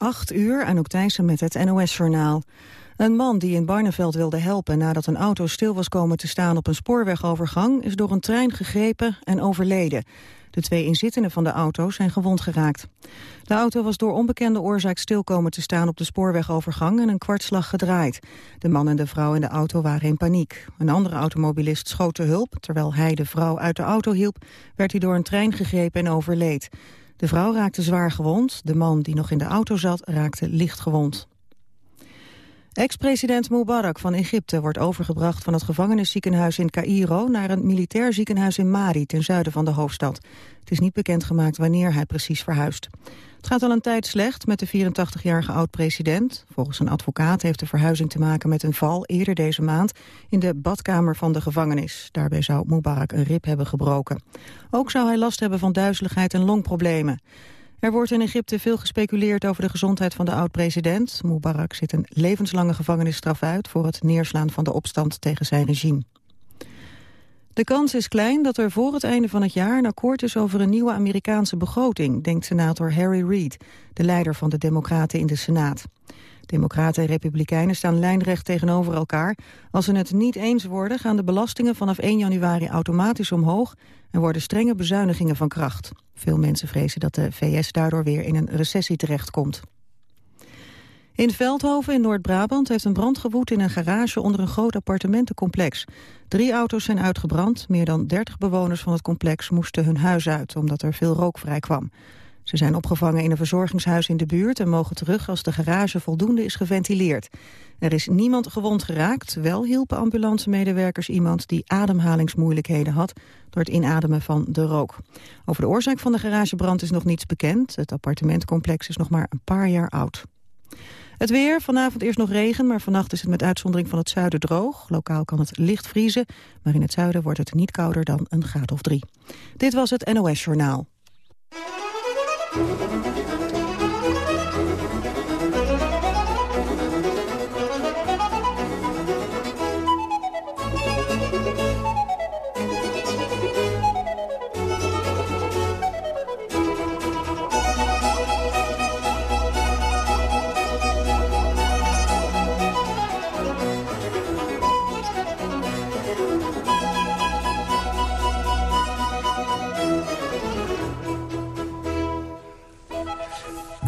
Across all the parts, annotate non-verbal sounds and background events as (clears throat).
8 uur, Anouk Thijssen met het NOS-journaal. Een man die in Barneveld wilde helpen nadat een auto stil was komen te staan op een spoorwegovergang... is door een trein gegrepen en overleden. De twee inzittenden van de auto zijn gewond geraakt. De auto was door onbekende oorzaak stil komen te staan op de spoorwegovergang en een kwartslag gedraaid. De man en de vrouw in de auto waren in paniek. Een andere automobilist schoot te hulp. Terwijl hij de vrouw uit de auto hielp, werd hij door een trein gegrepen en overleed. De vrouw raakte zwaar gewond. De man die nog in de auto zat raakte licht gewond. Ex-president Mubarak van Egypte wordt overgebracht van het gevangenisziekenhuis in Cairo naar een militair ziekenhuis in Mari, ten zuiden van de hoofdstad. Het is niet bekendgemaakt wanneer hij precies verhuist. Het gaat al een tijd slecht met de 84-jarige oud-president. Volgens een advocaat heeft de verhuizing te maken met een val eerder deze maand in de badkamer van de gevangenis. Daarbij zou Mubarak een rib hebben gebroken. Ook zou hij last hebben van duizeligheid en longproblemen. Er wordt in Egypte veel gespeculeerd over de gezondheid van de oud-president. Mubarak zit een levenslange gevangenisstraf uit... voor het neerslaan van de opstand tegen zijn regime. De kans is klein dat er voor het einde van het jaar een akkoord is over een nieuwe Amerikaanse begroting, denkt senator Harry Reid, de leider van de Democraten in de Senaat. Democraten en Republikeinen staan lijnrecht tegenover elkaar. Als ze het niet eens worden, gaan de belastingen vanaf 1 januari automatisch omhoog en worden strenge bezuinigingen van kracht. Veel mensen vrezen dat de VS daardoor weer in een recessie terechtkomt. In Veldhoven in Noord-Brabant heeft een brand gewoed in een garage onder een groot appartementencomplex. Drie auto's zijn uitgebrand. Meer dan 30 bewoners van het complex moesten hun huis uit omdat er veel rook vrij kwam. Ze zijn opgevangen in een verzorgingshuis in de buurt en mogen terug als de garage voldoende is geventileerd. Er is niemand gewond geraakt, wel hielpen ambulancemedewerkers iemand die ademhalingsmoeilijkheden had door het inademen van de rook. Over de oorzaak van de garagebrand is nog niets bekend. Het appartementcomplex is nog maar een paar jaar oud. Het weer, vanavond eerst nog regen, maar vannacht is het met uitzondering van het zuiden droog. Lokaal kan het licht vriezen, maar in het zuiden wordt het niet kouder dan een graad of drie. Dit was het NOS Journaal.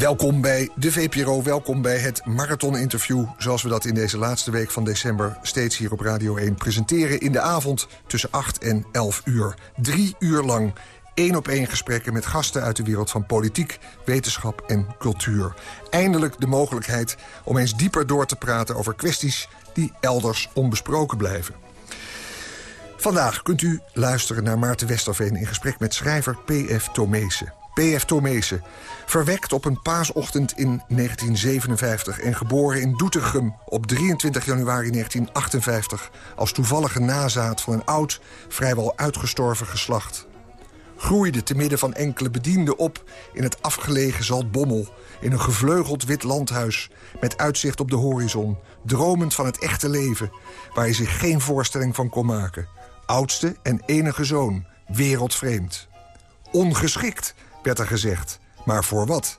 Welkom bij de VPRO, welkom bij het marathon-interview... zoals we dat in deze laatste week van december steeds hier op Radio 1 presenteren... in de avond tussen 8 en 11 uur. Drie uur lang één op één gesprekken met gasten uit de wereld van politiek, wetenschap en cultuur. Eindelijk de mogelijkheid om eens dieper door te praten over kwesties die elders onbesproken blijven. Vandaag kunt u luisteren naar Maarten Westerveen in gesprek met schrijver P.F. Tomeese. P.F. Tomeese, verwekt op een paasochtend in 1957... en geboren in Doetinchem op 23 januari 1958... als toevallige nazaat van een oud, vrijwel uitgestorven geslacht. Groeide te midden van enkele bedienden op in het afgelegen Zaltbommel... in een gevleugeld wit landhuis met uitzicht op de horizon... dromend van het echte leven, waar hij zich geen voorstelling van kon maken. Oudste en enige zoon, wereldvreemd. Ongeschikt werd er gezegd. Maar voor wat?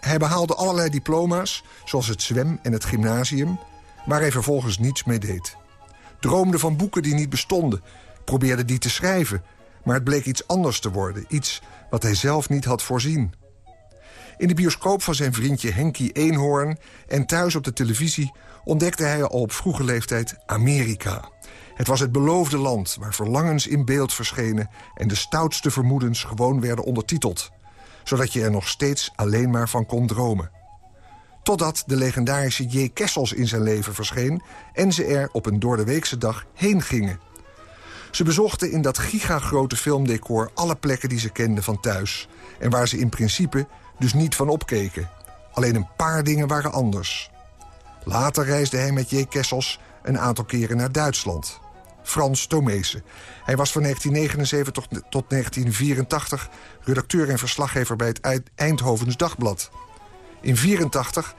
Hij, behaalde allerlei diploma's, zoals het zwem- en het gymnasium... waar hij vervolgens niets mee deed. Droomde van boeken die niet bestonden, probeerde die te schrijven... maar het bleek iets anders te worden, iets wat hij zelf niet had voorzien. In de bioscoop van zijn vriendje Henkie Eenhoorn... en thuis op de televisie ontdekte hij al op vroege leeftijd Amerika... Het was het beloofde land waar verlangens in beeld verschenen... en de stoutste vermoedens gewoon werden ondertiteld. Zodat je er nog steeds alleen maar van kon dromen. Totdat de legendarische J. Kessels in zijn leven verscheen... en ze er op een doordeweekse dag heen gingen. Ze bezochten in dat gigagrote filmdecor alle plekken die ze kenden van thuis... en waar ze in principe dus niet van opkeken. Alleen een paar dingen waren anders. Later reisde hij met J. Kessels een aantal keren naar Duitsland. Frans Tomeese. Hij was van 1979 tot 1984 redacteur en verslaggever bij het Eindhovens Dagblad. In 1984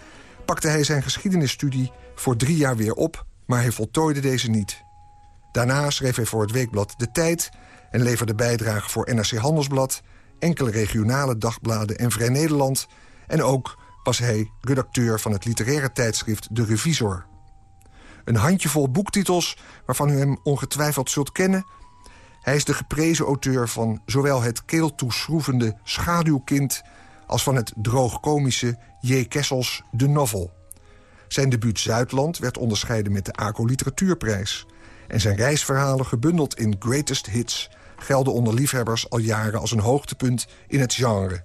pakte hij zijn geschiedenisstudie voor drie jaar weer op... maar hij voltooide deze niet. Daarna schreef hij voor het weekblad De Tijd... en leverde bijdrage voor NRC Handelsblad... enkele regionale dagbladen en Vrij Nederland... en ook was hij redacteur van het literaire tijdschrift De Revisor. Een handjevol boektitels waarvan u hem ongetwijfeld zult kennen... Hij is de geprezen auteur van zowel het keeltoeschroevende Schaduwkind... als van het droogkomische J. Kessels De Novel. Zijn debuut Zuidland werd onderscheiden met de ACO Literatuurprijs. En zijn reisverhalen gebundeld in Greatest Hits... gelden onder liefhebbers al jaren als een hoogtepunt in het genre.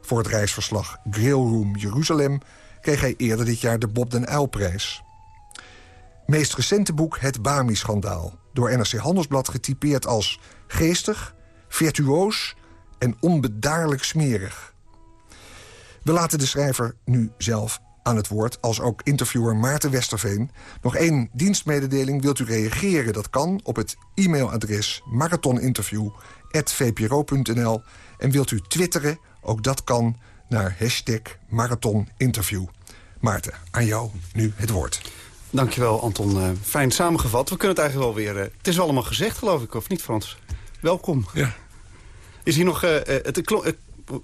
Voor het reisverslag Grillroom Jeruzalem... kreeg hij eerder dit jaar de Bob den Uylprijs. Meest recente boek Het Bami-schandaal door NRC Handelsblad getypeerd als geestig, virtuoos en onbedaarlijk smerig. We laten de schrijver nu zelf aan het woord, als ook interviewer Maarten Westerveen. Nog één dienstmededeling. Wilt u reageren? Dat kan op het e-mailadres marathoninterview.vpro.nl. En wilt u twitteren? Ook dat kan naar hashtag marathoninterview. Maarten, aan jou nu het woord. Dankjewel, Anton. Uh, fijn samengevat. We kunnen het eigenlijk wel weer... Uh, het is allemaal gezegd, geloof ik, of niet, Frans? Welkom. Ja. Is hier nog... Uh, het,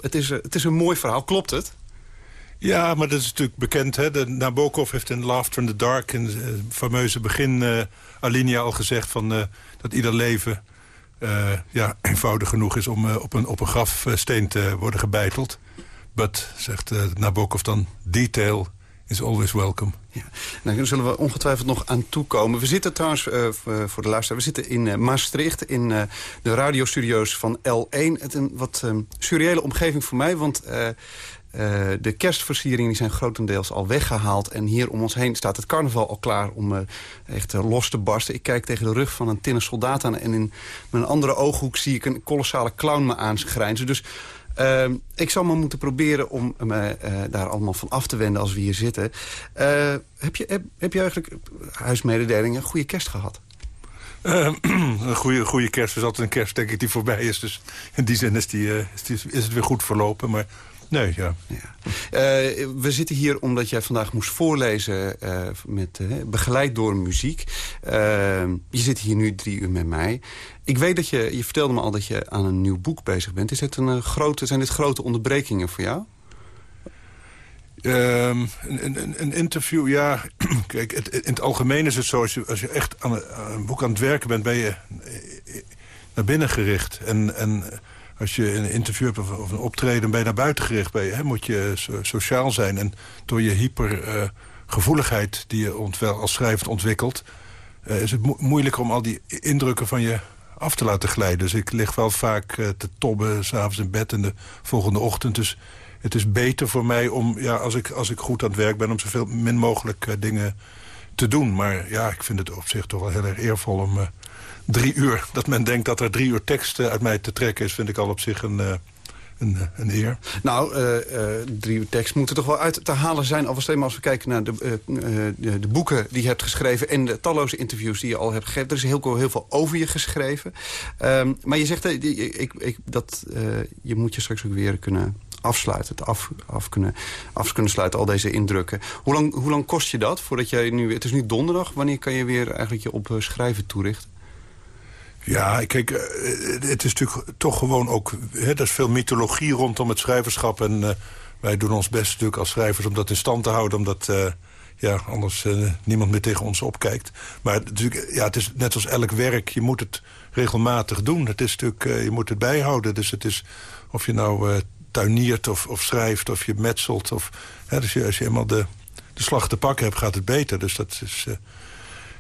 het, is, het is een mooi verhaal, klopt het? Ja, maar dat is natuurlijk bekend. Hè? De, Nabokov heeft in Laughter in the Dark... in het fameuze begin alinea al gezegd... Van, dat ieder leven ja, (clears throat) eenvoudig genoeg is om op, een, op een grafsteen te worden gebeiteld. But, zegt Nabokov dan, detail is always welcome. Ja. Nou, daar zullen we ongetwijfeld nog aan toekomen. We zitten trouwens, uh, voor de luisteraar, we zitten in uh, Maastricht... in uh, de radiostudio's van L1. Het een wat um, surreële omgeving voor mij, want... de kerstversieringen zijn grotendeels al weggehaald. En hier om ons heen staat het carnaval al klaar om echt los te barsten. Ik kijk tegen de rug van een tinnen soldaat aan... en in mijn andere ooghoek zie ik een kolossale clown me aanschrijnzen. Dus Ehm, ik zal maar moeten proberen om me daar allemaal van af te wenden als we hier zitten. Heb, je, heb, eigenlijk, huismededelingen, een goede kerst gehad? Uh, (clears throat) een goede, goede kerst is altijd een kerst, denk ik, die voorbij is. Dus in die zin is, die, is, die, is het weer goed verlopen. Maar Nee, ja. ja. Uh, we zitten hier omdat jij vandaag moest voorlezen, uh, met, uh, begeleid door muziek. je zit hier nu drie uur met mij. Ik weet dat je, je vertelde me al dat je aan een nieuw boek bezig bent. Is het een, grote, zijn dit grote onderbrekingen voor jou? Um, een, een, een, interview, ja. (clears throat) Kijk, het, in het algemeen is het zo... als je, als je echt aan een, boek aan het werken bent... ben je naar binnen gericht. En, en als je een interview hebt of, een optreden... ben je naar buiten gericht. Ben hè, moet je sociaal zijn. En door je hypergevoeligheid uh, die je als schrijver ontwikkelt... Uh, is het mo moeilijker om al die indrukken van je af te laten glijden. Dus ik lig wel vaak uh, te tobben s'avonds in bed en de volgende ochtend. Dus het is beter voor mij om, ja, als, ik, als ik goed aan het werk ben... om zoveel min mogelijk dingen te doen. Maar ja, ik vind het op zich toch wel heel erg eervol om... drie uur, dat men denkt dat er drie uur tekst uit mij te trekken is... vind ik al op zich een, een, een, eer. Nou, uh, uh, drie uur tekst moeten toch wel uit te halen zijn... alvast eenmaal als we kijken naar de, de, de, boeken die je hebt geschreven... en de talloze interviews die je al hebt gegeven. Er is heel, heel veel over je geschreven. Um, maar je zegt ik, ik, dat je moet je straks ook weer kunnen afsluiten. Het af, af, kunnen, af kunnen sluiten, al deze indrukken. Hoe lang, hoe lang kost je dat? Voordat jij nu, het is nu donderdag. Wanneer kan je weer eigenlijk je op schrijven toerichten? Ja, kijk, eh, het is natuurlijk toch gewoon ook... Hè, er is veel mythologie rondom het schrijverschap. En uh, wij doen ons best natuurlijk als schrijvers om dat in stand te houden. Omdat uh, ja, anders niemand meer tegen ons opkijkt. Maar natuurlijk, ja, het is net als elk werk. Je moet het regelmatig doen. Het is natuurlijk, je moet het bijhouden. Dus het is of je nou tuiniert of, of schrijft of je metselt. Of, hè, dus je, als je eenmaal de, de slag te pakken hebt, gaat het beter. Dus dat is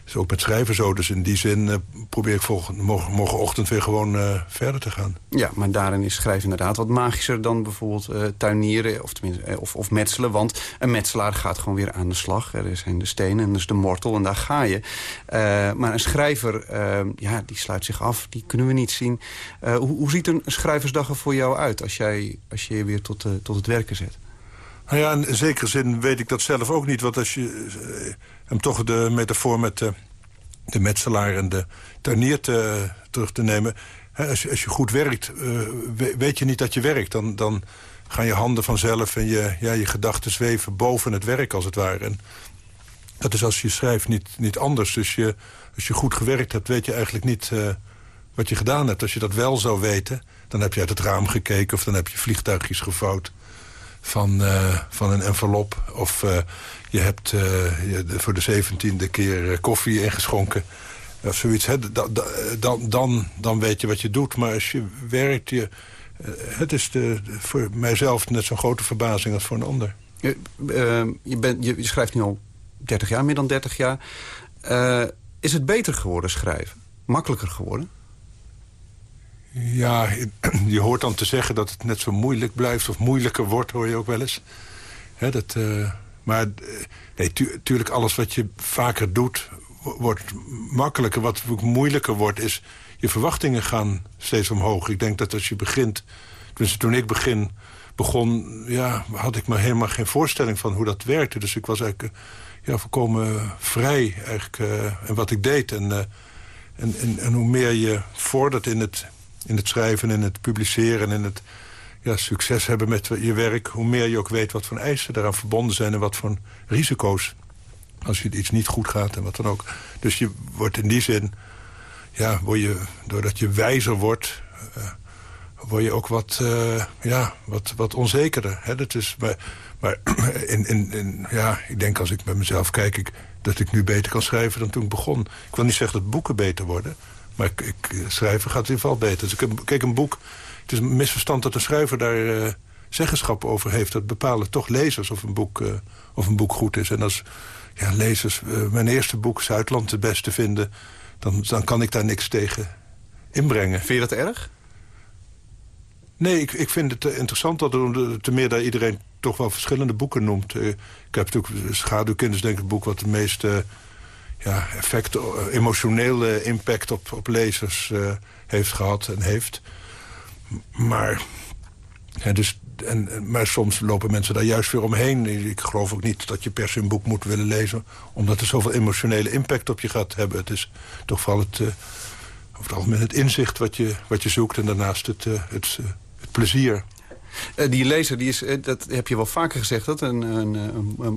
is ook met schrijven zo. Dus in die zin uh, probeer ik volgende, morgen, morgenochtend weer gewoon uh, verder te gaan. Ja, maar daarin is schrijven inderdaad wat magischer dan bijvoorbeeld uh, tuinieren of, tenminste, of, of metselen. Want een metselaar gaat gewoon weer aan de slag. Er zijn de stenen en dus de mortel en daar ga je. maar een schrijver, ja, die sluit zich af. Die kunnen we niet zien. Hoe, hoe, ziet een schrijversdag er voor jou uit als, jij, als je je weer tot, tot het werken zet? Nou ja, in zekere zin weet ik dat zelf ook niet. Want als je hem toch de metafoor met de, de metselaar en de tuinier te, terug te nemen. als, je, als je goed werkt, uh, weet je niet dat je werkt. Dan, dan gaan je handen vanzelf en je, ja, je gedachten zweven boven het werk als het ware. En dat is als je schrijft niet, niet anders. Dus je, als je goed gewerkt hebt, weet je eigenlijk niet wat je gedaan hebt. Als je dat wel zou weten, dan heb je uit het raam gekeken... of dan heb je vliegtuigjes gevouwd. Van, van een envelop. Of je hebt je voor de zeventiende keer koffie ingeschonken. Of zoiets. Hè. Dan, dan, dan weet je wat je doet. Maar als je werkt... Je, het is de, voor mijzelf net zo'n grote verbazing als voor een ander. Je, je, bent, je, schrijft nu al 30 jaar, meer dan 30 jaar. is het beter geworden schrijven? Makkelijker geworden? Ja, (clears throat) je hoort dan te zeggen dat het net zo moeilijk blijft... of moeilijker wordt, hoor je ook wel eens. dat, uh, maar uh, nee, tuurlijk alles wat je vaker doet... wordt makkelijker. Wat moeilijker wordt, is... je verwachtingen gaan steeds omhoog. Ik denk dat als je begint... Tenminste, toen ik begin, begon... Ja, had ik maar helemaal geen voorstelling van hoe dat werkte. Dus ik was eigenlijk uh, ja, volkomen vrij eigenlijk, en wat ik deed. En, en, en, en hoe meer je vordert in het in het schrijven en het publiceren... en het ja, succes hebben met je werk... hoe meer je ook weet wat voor eisen eraan verbonden zijn... en wat voor risico's als je iets niet goed gaat en wat dan ook. Dus je wordt in die zin... Ja, word je, doordat je wijzer wordt... Uh, word je ook wat, uh, ja, wat, wat onzekerder. Hè? Dat is, maar maar (clears throat) in, in, ja, ik denk als ik met mezelf kijk... Ik, dat ik nu beter kan schrijven dan toen ik begon. Ik wil niet zeggen dat boeken beter worden... Maar ik, ik, schrijven gaat in ieder geval beter. Dus ik, kijk, een boek... Het is een misverstand dat een schrijver daar uh, zeggenschap over heeft. Dat bepalen toch lezers of een boek, uh, of een boek goed is. En als ja, lezers uh, mijn eerste boek Zuidland de beste vinden... Dan, dan kan ik daar niks tegen inbrengen. Vind je dat erg? Nee, ik, ik vind het interessant dat er, te meer dat iedereen toch wel verschillende boeken noemt. ik heb natuurlijk Schaduwkinders, denk ik, het boek wat de meeste ja, effect, eh, emotionele impact op, op lezers uh, heeft gehad en heeft. Maar, ja, dus, en, maar soms lopen mensen daar juist weer omheen. Ik geloof ook niet dat je per se een boek moet willen lezen... omdat er zoveel emotionele impact op je gaat hebben. Het is toch vooral het, uh, over het algemeen het inzicht wat je, wat je zoekt... en daarnaast het, het, het plezier. Die lezer, die is, dat heb je wel vaker gezegd... dat een, een,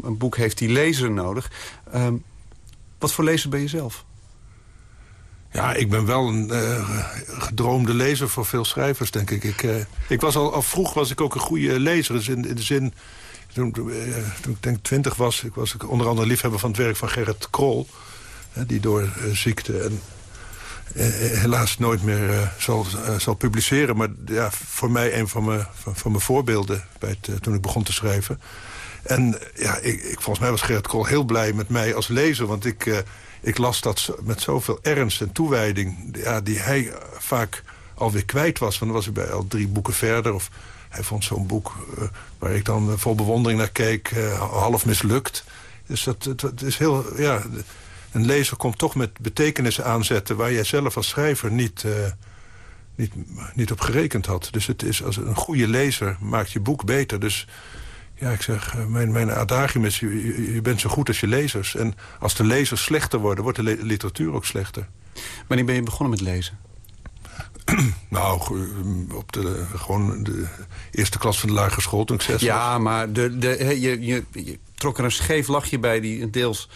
een, boek heeft die lezer nodig. Uh, wat voor lezer ben je zelf? Ja, ik ben wel een uh, gedroomde lezer voor veel schrijvers, denk ik. Ik, uh, ik was al, al vroeg was ik ook een goede lezer. Dus in, in de zin, toen, uh, toen, ik denk twintig was... ik was onder andere liefhebber van het werk van Gerrit Krol... die door ziekte en helaas nooit meer zal, zal publiceren. Maar ja, voor mij een van mijn, van, van mijn voorbeelden bij het, toen ik begon te schrijven... En ja, ik, ik, volgens mij was Gerrit Kool heel blij met mij als lezer. Want ik, uh, ik las dat met zoveel ernst en toewijding... Ja, die hij vaak alweer kwijt was. Want dan was ik bij al drie boeken verder. Of hij vond zo'n boek uh, waar ik dan vol bewondering naar keek... Half mislukt. Dus dat, is heel... Ja, een lezer komt toch met betekenissen aanzetten... waar jij zelf als schrijver niet, niet, niet op gerekend had. Dus het is als een goede lezer maakt je boek beter. Dus ja, ik zeg, eh, mijn, mijn adagium is, je, je, bent zo goed als je lezers. En als de lezers slechter worden, wordt de literatuur ook slechter. Wanneer ben je begonnen met lezen? (clears throat) nou, op de, gewoon de eerste klas van de lagere school toen ik zes ja, maar de, de, je, je, je, trok er een scheef lachje bij die deels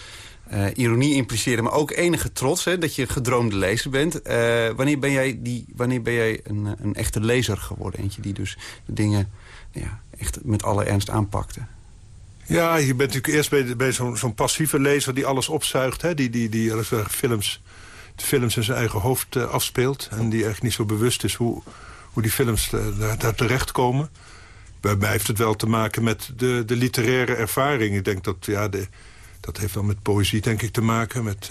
uh, ironie impliceerde... maar ook enige trots hè, dat je gedroomde lezer bent. Uh, wanneer ben jij, die, wanneer ben jij een, een echte lezer geworden? Eentje die dus de dingen ja, echt met alle ernst aanpakte. Ja, je bent natuurlijk eerst bij, zo'n passieve lezer die alles opzuigt. Hè? Die, die, die films, de films in zijn eigen hoofd uh, afspeelt. En die echt niet zo bewust is hoe, hoe die films uh, daar, daar terechtkomen. Bij mij heeft het wel te maken met de, de literaire ervaring. Ik denk dat, ja, de, dat heeft wel met poëzie denk ik te maken. Met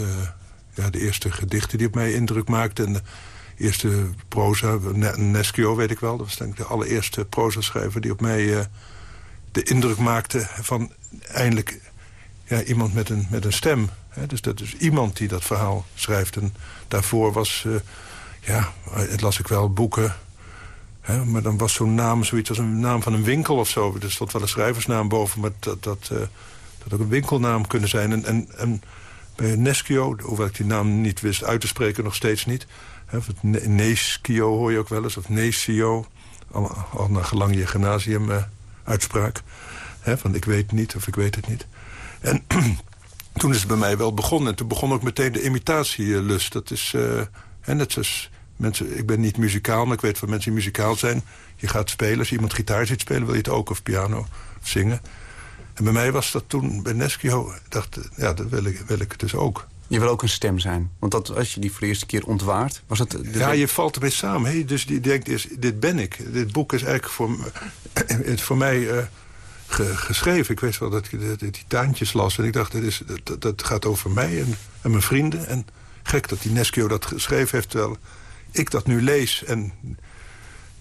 ja, de eerste gedichten die op mij indruk maakten. En eerste proza, Neschio weet ik wel. Dat was denk ik de allereerste proza-schrijver die op mij uh, de indruk maakte van eindelijk ja, iemand met een, met een stem. Dus dat is iemand die dat verhaal schrijft. En daarvoor was, uh, ja, het las ik wel boeken... Maar dan was zo'n naam zoiets als een naam van een winkel of zo. Er stond wel een schrijversnaam boven, maar dat, dat, uh, dat ook een winkelnaam kunnen zijn. En, en, en bij Neschio, hoewel ik die naam niet wist uit te spreken, nog steeds niet... Of Neeskio hoor je ook wel eens, of Neesio. Al, al naar gelang je gymnasium-uitspraak. Uh, van ik weet niet of ik weet het niet. En (clears throat) toen is het bij mij wel begonnen. En toen begon ook meteen de imitatielust. Dat is uh, net zoals Mensen, ik ben niet muzikaal, maar ik weet van mensen die muzikaal zijn. Je gaat spelen, als iemand gitaar ziet spelen, wil je het ook, of piano, of zingen. En bij mij was dat toen bij Neskio, dacht ja, dat wil ik, wil ik dus ook. Je wil ook een stem zijn. Want dat, als je die voor de eerste keer ontwaart, was het... Ja, je valt ermee samen. Hey, dus die denkt, dit ben ik. Dit boek is eigenlijk voor, voor mij uh, geschreven. Ik weet wel dat ik die taantjes las. En ik dacht, dit is, dat, dat gaat over mij en, en mijn vrienden. En gek dat die Neskio dat geschreven heeft... terwijl ik dat nu lees en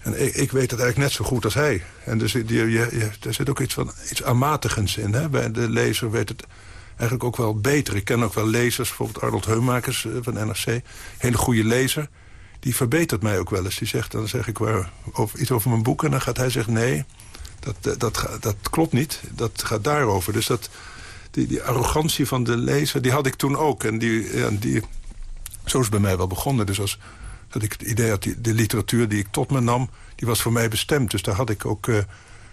en ik, ik, weet dat eigenlijk net zo goed als hij. En dus je, je, je, er zit ook iets, van, iets aanmatigends in. Hè? Bij de lezer weet het eigenlijk ook wel beter. Ik ken ook wel lezers, bijvoorbeeld Arnold Heumakers eh, van NRC. Hele goede lezer. Die verbetert mij ook wel eens. Die zegt, dan zeg ik iets over mijn boek... en dan gaat hij zeggen, nee, dat, dat, dat, dat klopt niet. Dat gaat daarover. Dus dat, die, die arrogantie van de lezer, die had ik toen ook. En die, ja, die, zo is bij mij wel begonnen. Dus als dat ik het idee had, die, de literatuur die ik tot me nam... die was voor mij bestemd. Dus daar had ik ook uh,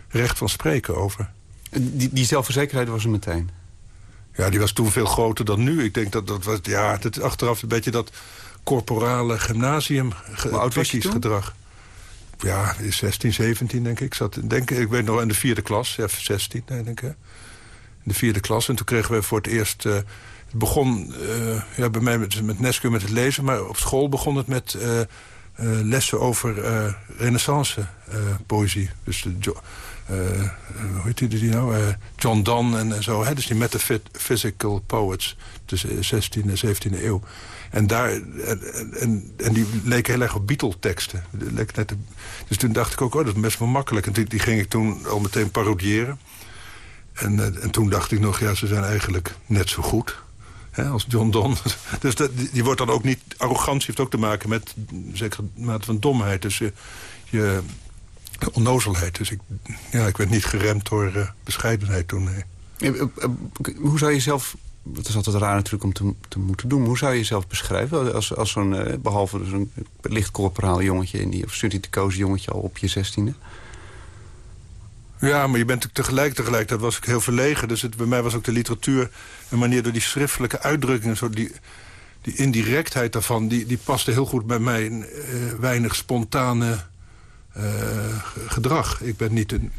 recht van spreken over. Die, die zelfverzekerdheid was er meteen? Ja, die was toen veel groter dan nu. Ik denk dat dat was, ja, dat is achteraf een beetje dat corporale gymnasium gedrag. Ja, 16, 17 denk ik. Zat, denk, ik weet nog in de vierde klas, ja, 16 denk ik. In de vierde klas. En toen kregen we voor het eerst... Uh, het begon uh, ja, bij mij met, met Neske met het lezen... maar op school begon het met uh, lessen over renaissance poëzie. Dus de, hoe heet die nou? John Donne en zo. Hè? Dus die metaphysical poets. Dus 16e en 17e eeuw. En, daar, en, en, die leken heel erg op Beatle-teksten. Dus toen dacht ik ook, oh, dat is best wel makkelijk. En die, die ging ik toen al meteen parodiëren. En, en toen dacht ik nog, ja, ze zijn eigenlijk net zo goed hè, als John Donne. (laughs) Dus dat, die wordt dan ook niet... Arrogantie heeft ook te maken met zekere mate van domheid. Dus je onnozelheid. Dus ik, ja, ik werd niet geremd door uh, bescheidenheid toen. Nee. Eh, eh, hoe zou je zelf... Het is altijd raar natuurlijk om te, te moeten doen. Hoe zou je jezelf beschrijven als, als zo'n... behalve zo'n licht corporaal jongetje... In die, of studietekoos jongetje al op je zestiende? Ja, maar je bent tegelijk, tegelijk, dat was ik heel verlegen. Dus het, bij mij was ook de literatuur een manier door die schriftelijke uitdrukkingen... Zo die, die indirectheid daarvan, die, die paste heel goed bij mijn uh, weinig spontane gedrag. Ik ben niet een,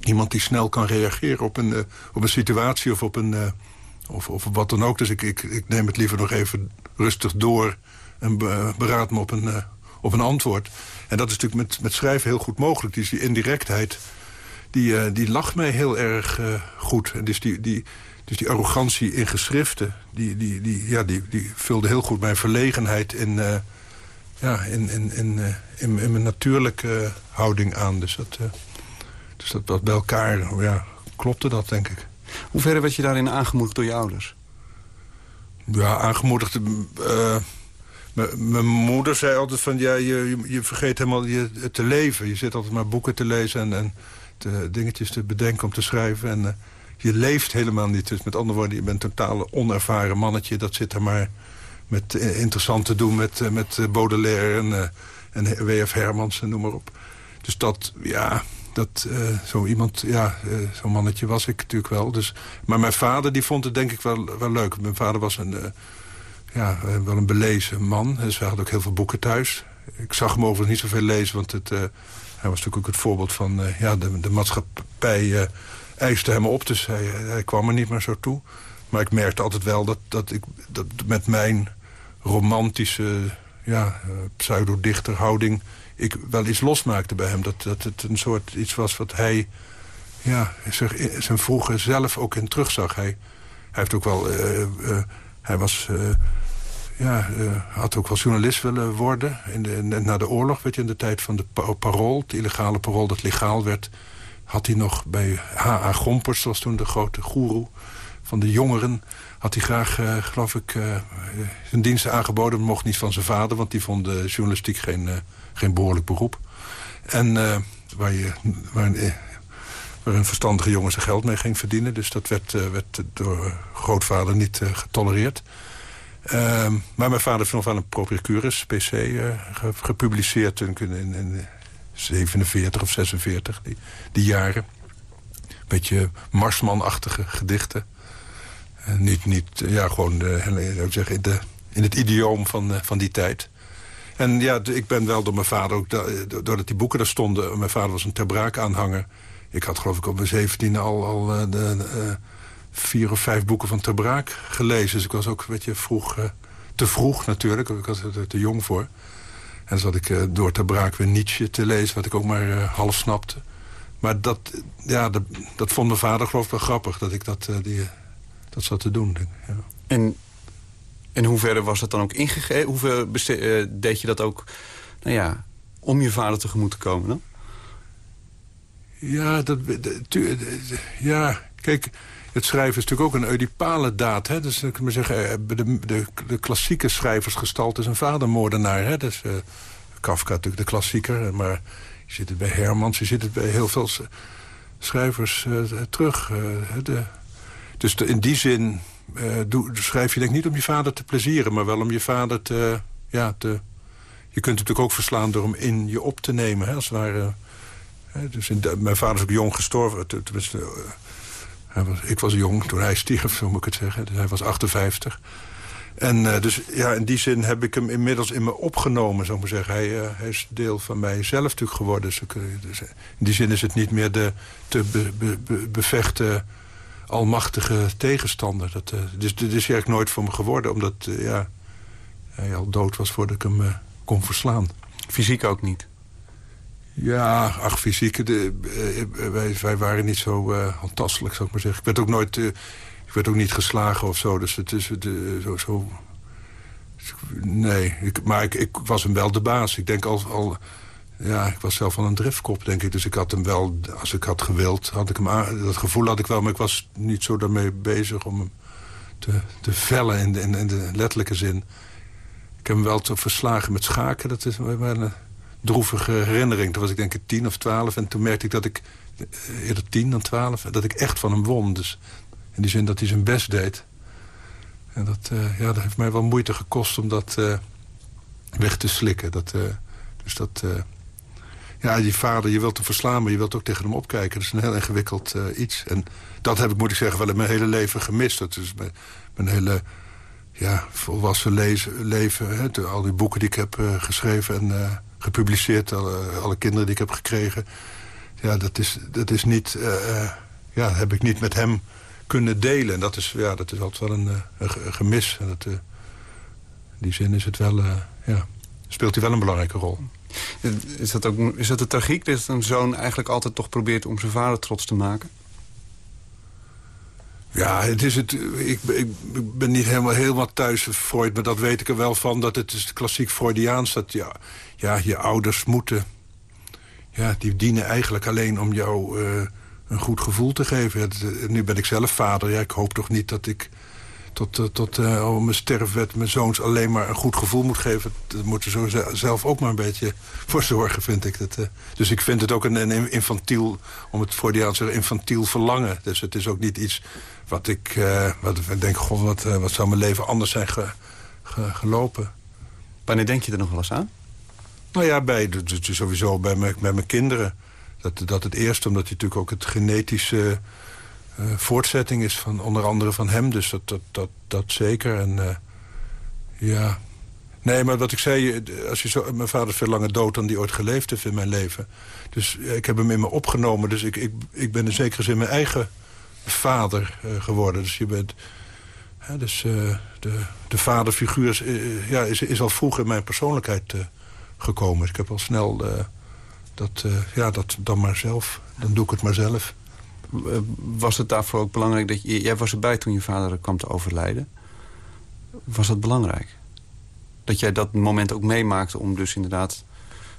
iemand die snel kan reageren op een, uh, op een situatie of op, een, of, of wat dan ook. Dus ik, ik, ik neem het liever nog even rustig door en beraad me op een, op een antwoord. En dat is natuurlijk met, met schrijven heel goed mogelijk. Dus die indirectheid die, die lag mij heel erg goed. Dus die, die, dus die arrogantie in geschriften, die, die, die, ja, die, die vulde heel goed mijn verlegenheid in, ja, in, in, in, in, in, mijn natuurlijke houding aan. Dus dat, dus dat, dat bij elkaar ja, klopte dat, denk ik. Hoe ver werd je daarin aangemoedigd door je ouders? Ja, aangemoedigd... Mijn moeder zei altijd van, ja, je, je vergeet helemaal je, te leven. Je zit altijd maar boeken te lezen en, en dingetjes te bedenken om te schrijven. En uh, je leeft helemaal niet. Dus met andere woorden, je bent een totale onervaren mannetje. Dat zit er maar met uh, interessant te doen met, met Baudelaire en, en W.F. Hermans en noem maar op. Dus dat, ja, dat zo iemand, ja, zo'n mannetje was ik natuurlijk wel. Dus, maar mijn vader, die vond het denk ik wel, wel leuk. Mijn vader was een, ja, wel een belezen man. Dus we hadden ook heel veel boeken thuis. Ik zag hem overigens niet zoveel lezen, want het hij was natuurlijk ook het voorbeeld van... Uh, ja, de, de maatschappij uh, eiste hem op, dus hij, hij, kwam er niet meer zo toe. Maar ik merkte altijd wel dat, dat ik dat met mijn romantische ja, uh, pseudo-dichterhouding... ik wel iets losmaakte bij hem. Dat, dat het een soort iets was wat hij ja, zich, zijn vroege zelf ook in terugzag. Hij, hij heeft ook wel... hij was ja, had ook wel journalist willen worden. In de, na de oorlog, weet je, in de tijd van de parool, het illegale parool dat legaal werd... had hij nog bij H.A. Gompers, zoals toen de grote goeroe van de jongeren... had hij graag, uh, geloof ik, uh, zijn diensten aangeboden. mocht niet van zijn vader, want die vond de journalistiek geen, geen behoorlijk beroep. En waar, je, waar, een, waar een verstandige jongen zijn geld mee ging verdienen. Dus dat werd, werd door grootvader niet getolereerd. Ehm, maar mijn vader heeft nog wel een procurus PC gepubliceerd in, in, in 47 of 46, die, die jaren. Beetje marsmanachtige gedichten. Uh, niet, niet, ja, gewoon de, zeggen, in, de, in het idioom van, van die tijd. En ja, ik ben wel door mijn vader, ook doordat die boeken daar stonden... mijn vader was een Terbraak aanhanger. Ik had geloof ik op mijn zeventiende al, al vier of vijf boeken van Terbraak gelezen. Dus ik was ook een beetje vroeg, te vroeg natuurlijk. Ik was er te jong voor. En zat ik door Terbraak weer Nietzsche te lezen... wat ik ook maar half snapte. Maar dat, ja, dat, dat vond mijn vader geloof ik wel grappig... dat ik dat, die, dat zat te doen. Ja. En in hoeverre was dat dan ook ingegeven? Hoeveel uh, deed je dat ook nou ja, om je vader tegemoet te komen dan? Ja, dat, ja, kijk, het schrijven is natuurlijk ook een Oedipale daad. Hè? Dus ik maar zeggen, eh, de, de, de klassieke schrijversgestalte is een vadermoordenaar. Hè? Dus, uh, Kafka natuurlijk de klassieker, maar je ziet het bij Hermans, je ziet het bij heel veel schrijvers uh, terug. de, dus in die zin doe, schrijf je denk ik niet om je vader te plezieren... maar wel om je vader te... Ja, te je kunt het natuurlijk ook verslaan door hem in je op te nemen. Hè, als het hè, dus mijn vader is ook jong gestorven. Tenminste, uh, hij was, ik was jong toen hij stierf, zo moet ik het zeggen. Dus hij was 58. En dus ja, in die zin heb ik hem inmiddels in me opgenomen, zou ik maar zeggen. Hij, hij is deel van mijzelf natuurlijk geworden. Dus, dus, in die zin is het niet meer de te be, be, be, bevechten almachtige tegenstander. Dat, uh, dus dit is eigenlijk nooit voor me geworden, omdat uh, ja, hij al dood was voordat ik hem uh, kon verslaan. Fysiek ook niet? Ja, ach, fysiek. De, wij, wij, waren niet zo handtastelijk, zou ik maar zeggen. Ik werd ook nooit... ik werd ook niet geslagen of zo, dus het is zo... zo nee, ik, maar ik, ik was hem wel de baas. Ik denk al, al ja, ik was zelf van een driftkop, denk ik. Dus ik had hem wel, als ik had gewild, had ik hem aan, dat gevoel had ik wel... maar ik was niet zo daarmee bezig om hem te, te vellen in de, in, de letterlijke zin. Ik heb hem wel te verslagen met schaken. Dat is een droevige herinnering. Toen was ik denk ik tien of twaalf. En toen merkte ik dat ik, eh, eerder tien dan twaalf... dat ik echt van hem won. Dus in die zin dat hij zijn best deed. En dat, uh, ja, dat heeft mij wel moeite gekost om dat uh, weg te slikken. Dat, dus dat ja, die vader, je wilt hem verslaan, maar je wilt ook tegen hem opkijken. Dat is een heel ingewikkeld uh, iets. En dat heb ik, moet ik zeggen, wel in mijn hele leven gemist. Dat is mijn, hele ja, volwassen leven. Hè, al die boeken die ik heb uh, geschreven en uh, gepubliceerd. Alle, alle, kinderen die ik heb gekregen. Ja, dat is, dat is niet... ja, heb ik niet met hem kunnen delen. En dat is, ja, dat is altijd wel een, een gemis. En dat, in die zin is het wel... ja, speelt hij wel een belangrijke rol. Is dat, ook, is dat de tragiek dat een zoon eigenlijk altijd toch probeert om zijn vader trots te maken? Ja, het is het, ik, ik ben niet helemaal, helemaal thuis Freud, maar dat weet ik er wel van. Dat het is klassiek Freudiaans. Dat ja, ja, je ouders moeten... Ja, die dienen eigenlijk alleen om jou uh, een goed gevoel te geven. nu ben ik zelf vader. Ja, ik hoop toch niet dat ik tot, eh, tot uh, mijn sterfwet mijn zoons alleen maar een goed gevoel moet geven. Daar moeten ze zelf ook maar een beetje (laughs) voor zorgen, vind ik. Dat, uh, dus ik vind het ook een, een infantiel, om het voor die aan te zeggen, infantiel verlangen. Dus het is ook niet iets wat ik, uh, wat ik denk, god, wat, wat zou mijn leven anders zijn ge, ge, gelopen. Wanneer denk je er nog wel eens aan? Nou ja, bij, sowieso bij mijn, bij mijn kinderen. Dat, dat het eerst, omdat je natuurlijk ook het genetische voortzetting is van onder andere van hem. Dus dat, dat, dat, dat zeker. En uh, ja... Nee, maar wat ik zei, als je zo, mijn vader is veel langer dood dan die ooit geleefd heeft in mijn leven. Dus ja, ik heb hem in me opgenomen. Dus ik, ik, ik ben in zekere zin mijn eigen vader geworden. Dus je bent... Dus de, de vaderfiguur is, ja, is, is al vroeg in mijn persoonlijkheid gekomen. Dus ik heb al snel dat, ja, dat dan maar zelf. Dan doe ik het maar zelf. Eh, was het daarvoor ook belangrijk dat je... Jij was erbij toen je vader kwam te overlijden. Was dat belangrijk? Dat jij dat moment ook meemaakte om dus inderdaad...